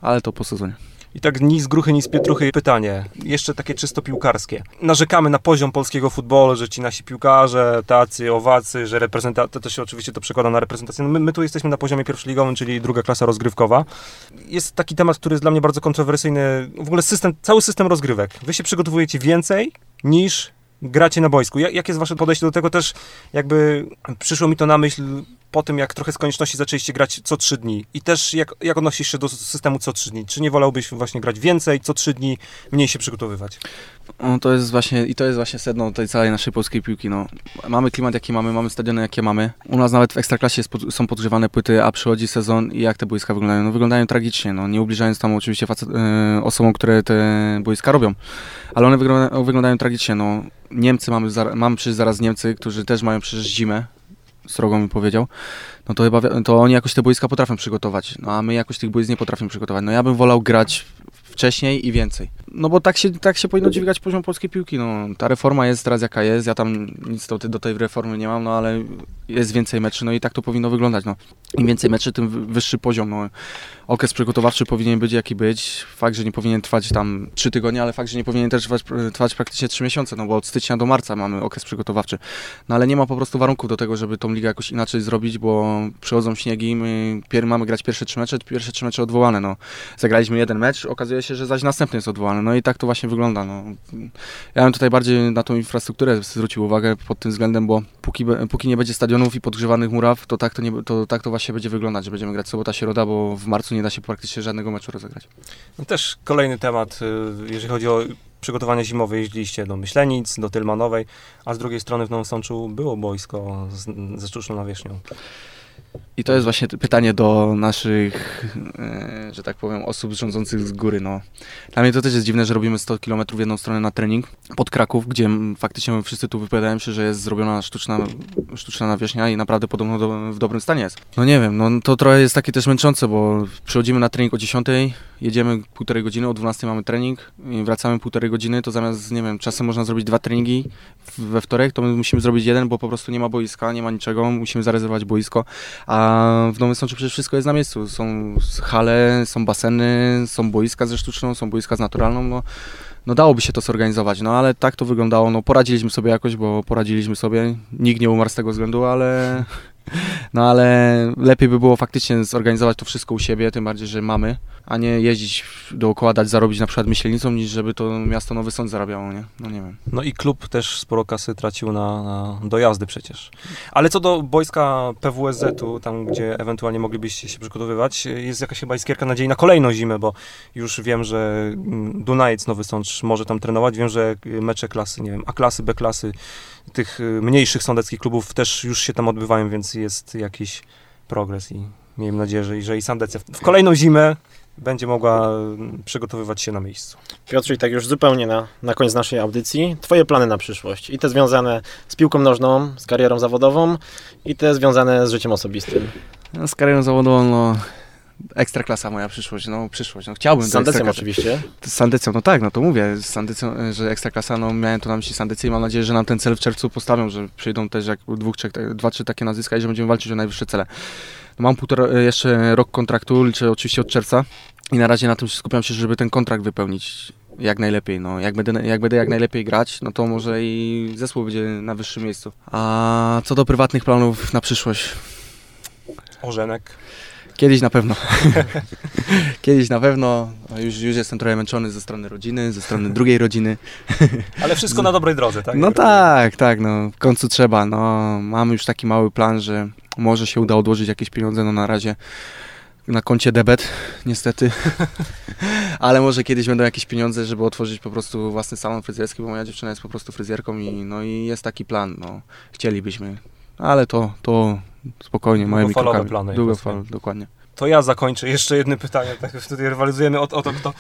ale to po sezonie. I tak ni z gruchy, ni z pietruchy pytanie, jeszcze takie czysto piłkarskie. Narzekamy na poziom polskiego futbolu, że ci nasi piłkarze, tacy, owacy, że reprezentacja, to się oczywiście to przekłada na reprezentację. No my, my tu jesteśmy na poziomie pierwszoligowym, czyli druga klasa rozgrywkowa. Jest taki temat, który jest dla mnie bardzo kontrowersyjny, w ogóle system, cały system rozgrywek. Wy się przygotowujecie więcej niż gracie na boisku. Ja- Jakie jest wasze podejście do tego też, jakby przyszło mi to na myśl po tym, jak trochę z konieczności zaczęliście grać co trzy dni. I też jak, jak odnosisz się do systemu co trzy dni? Czy nie wolałbyś właśnie grać więcej, co trzy dni, mniej się przygotowywać? No, to jest właśnie, i to jest właśnie sedno tej całej naszej polskiej piłki. No. Mamy klimat jaki mamy, mamy stadiony jakie mamy. U nas nawet w Ekstraklasie są podgrzewane płyty, a przychodzi sezon i jak te boiska wyglądają? No wyglądają tragicznie, no, nie ubliżając tam oczywiście facet, e, osobom, które te boiska robią. Ale one wyglądają, wyglądają tragicznie, no. Niemcy mamy, mamy przecież zaraz Niemcy, którzy też mają przecież zimę, srogo mi powiedział, no to chyba to oni jakoś te boiska potrafią przygotować, no a my jakoś tych boisk nie potrafimy przygotować. No ja bym wolał grać wcześniej i więcej. No bo tak się, tak się powinno dźwigać poziom polskiej piłki. No, ta reforma jest teraz jaka jest, ja tam nic do, do tej reformy nie mam, no ale jest więcej meczy, no i tak to powinno wyglądać. No. Im więcej meczy, tym wy- wyższy poziom. No. Okres przygotowawczy powinien być jaki być. Fakt, że nie powinien trwać tam 3 tygodnie, ale fakt, że nie powinien też trwać, trwać praktycznie 3 miesiące, no bo od stycznia do marca mamy okres przygotowawczy. No ale nie ma po prostu warunków do tego, żeby tą ligę jakoś inaczej zrobić, bo przychodzą śniegi, my mamy grać pierwsze trzy mecze, pierwsze trzy mecze odwołane. No. Zagraliśmy jeden mecz, okazuje się, że zaś następny jest odwołany. No i tak to właśnie wygląda. No. Ja bym tutaj bardziej na tą infrastrukturę zwrócił uwagę pod tym względem, bo póki, póki nie będzie stadionów i podgrzewanych muraw, to tak to, nie, to tak to właśnie będzie wyglądać, że będziemy grać sobota, środa, bo w marcu nie da się praktycznie żadnego meczu rozegrać. No też kolejny temat, y, jeżeli chodzi o przygotowanie zimowe, jeździliście do Myślenic, do Tylmanowej, a z drugiej strony w Nowym Sączu było boisko z, ze sztuczną nawierzchnią. I to jest właśnie pytanie do naszych, e, że tak powiem, osób rządzących z góry. No. Dla mnie to też jest dziwne, że robimy 100 km w jedną stronę na trening pod Kraków, gdzie faktycznie wszyscy tu wypowiadają się, że jest zrobiona sztuczna, sztuczna nawierzchnia i naprawdę podobno do, w dobrym stanie jest. No nie wiem, no to trochę jest takie też męczące, bo przychodzimy na trening o 10, jedziemy półtorej godziny, o 12 mamy trening i wracamy półtorej godziny, to zamiast, nie wiem, czasem można zrobić dwa treningi we wtorek, to my musimy zrobić jeden, bo po prostu nie ma boiska, nie ma niczego, musimy zarezerwować boisko. A w Nowym Sączu przecież wszystko jest na miejscu. Są hale, są baseny, są boiska ze sztuczną, są boiska z naturalną. No, no dałoby się to zorganizować, no ale tak to wyglądało, no poradziliśmy sobie jakoś, bo poradziliśmy sobie, nikt nie umarł z tego względu, ale no ale lepiej by było faktycznie zorganizować to wszystko u siebie, tym bardziej, że mamy, a nie jeździć dookoła, dać zarobić na przykład myślenicą, niż żeby to miasto Nowy Sąd zarabiało, nie? No nie wiem. No i klub też sporo kasy tracił na, na dojazdy przecież. Ale co do boiska PWSZ-u, tam gdzie ewentualnie moglibyście się przygotowywać, jest jakaś chyba iskierka nadziei na kolejną zimę, bo już wiem, że mm, Dunajec Nowy Sącz może tam trenować, wiem, że mecze klasy, nie wiem, A klasy, B klasy, tych y, mniejszych sądeckich klubów też już się tam odbywają, więc jest jakiś progres i miejmy nadzieję, że, że i Sandecja w, kolejną zimę będzie mogła mm, przygotowywać się na miejscu. Piotr, i tak już zupełnie na, na koniec naszej audycji, twoje plany na przyszłość i te związane z piłką nożną, z karierą zawodową i te związane z życiem osobistym. No, z karierą zawodową, no ekstra klasa moja przyszłość, no przyszłość, no chciałbym Z Ekstraklasy. oczywiście. Z Sandycją, no tak, no to mówię, z Sandycją, e, że Ekstraklasa, no miałem to na myśli Sandycję i mam nadzieję, że nam ten cel w czerwcu postawią, że przyjdą też jak dwóch, trzech, dwa, trzy takie nazwiska i że będziemy walczyć o najwyższe cele. No, mam półtora, e, jeszcze rok kontraktu, liczę oczywiście od czerwca i na razie na tym skupiam się, żeby ten kontrakt wypełnić jak najlepiej, no jak będę, jak będę jak najlepiej grać, no to może i zespół będzie na wyższym miejscu. A co do prywatnych planów na przyszłość, Orzenek. Kiedyś na pewno. Kiedyś na pewno. No Już, już jestem trochę męczony ze strony rodziny, ze strony drugiej rodziny. Ale wszystko na dobrej drodze, tak? No tak, tak, no w końcu trzeba. No, mamy już taki mały plan, że może się uda odłożyć jakieś pieniądze, no na razie na koncie debet, niestety. Ale może kiedyś będą jakieś pieniądze, żeby otworzyć po prostu własny salon fryzjerski, bo moja dziewczyna jest po prostu fryzjerką i no i jest taki plan, no. Chcielibyśmy. Ale to, to spokojnie, małymi krokami. plany, Długofalowe, dokładnie. To ja zakończę jeszcze jednym pytaniem. Tak, tutaj rywalizujemy o, o to, kto,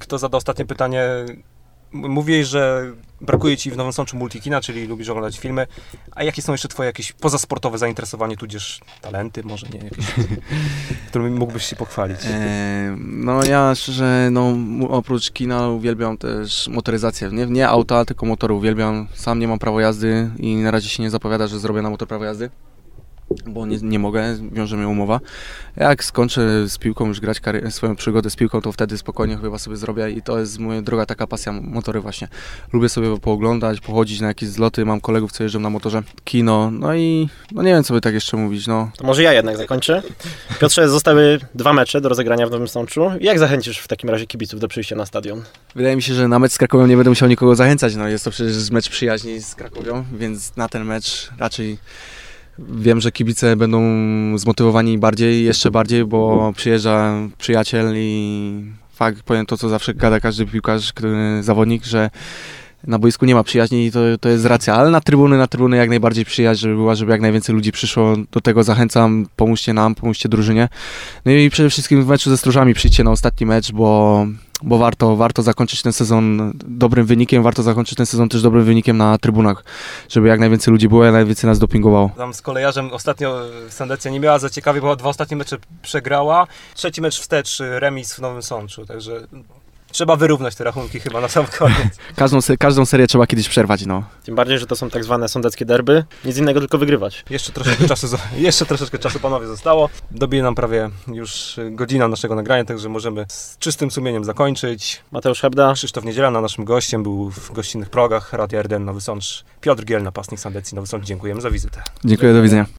kto zada ostatnie pytanie. Mówiłeś, że brakuje ci w Nowym Sączu multikina, czyli lubisz oglądać filmy. A jakie są jeszcze twoje jakieś pozasportowe zainteresowanie, tudzież talenty, może nie, jakieś, którymi mógłbyś się pochwalić? E, no ja szczerze, no oprócz kina uwielbiam też motoryzację. Nie, nie auta, tylko motory uwielbiam. Sam nie mam prawa jazdy i na razie się nie zapowiada, że zrobię na motor prawo jazdy. Bo nie, nie mogę, wiąże mnie umowa. Jak skończę z piłką już grać swoją przygodę z piłką, to wtedy spokojnie chyba sobie zrobię i to jest moja droga taka pasja, motory właśnie. Lubię sobie pooglądać, pochodzić na jakieś zloty, mam kolegów, co jeżdżą na motorze, kino, no i no nie wiem, co by tak jeszcze mówić, no. To może ja jednak zakończę. Piotrze, zostały dwa mecze do rozegrania w Nowym Sączu. Jak zachęcisz w takim razie kibiców do przyjścia na stadion? Wydaje mi się, że na mecz z Krakowią nie będę musiał nikogo zachęcać. No, jest to przecież mecz przyjaźni z Krakowią, więc na ten mecz raczej wiem, że kibice będą zmotywowani bardziej, jeszcze bardziej, bo przyjeżdża przyjaciel i fakt, powiem to, co zawsze gada każdy piłkarz, który, zawodnik, że na boisku nie ma przyjaźni i to, to jest racja, ale na trybuny, na trybuny jak najbardziej przyjaźń, żeby była, żeby jak najwięcej ludzi przyszło, do tego zachęcam, pomóżcie nam, pomóżcie drużynie. No i przede wszystkim w meczu ze Stróżami przyjdźcie na ostatni mecz, bo, bo warto, warto zakończyć ten sezon dobrym wynikiem, warto zakończyć ten sezon też dobrym wynikiem na trybunach, żeby jak najwięcej ludzi było, jak najwięcej nas dopingowało. Tam z kolejarzem ostatnio Sandecja nie miała za ciekawie, bo dwa ostatnie mecze przegrała. Trzeci mecz wstecz, remis w Nowym Sączu, także trzeba wyrównać te rachunki chyba na sam koniec. Każdą, każdą serię trzeba kiedyś przerwać, no. Tym bardziej, że to są tak zwane sądeckie derby. Nic innego, tylko wygrywać. Jeszcze troszeczkę czasu, jeszcze troszeczkę czasu panowie zostało. Dobije nam prawie już godzina naszego nagrania, także możemy z czystym sumieniem zakończyć. Mateusz Hebda, Krzysztof Niedziela, na naszym gościem, był w gościnnych progach Radia RDN Nowy Sącz. Piotr Giel, napastnik Sandecji Nowy Sącz. Dziękujemy za wizytę. Dziękuję, do widzenia.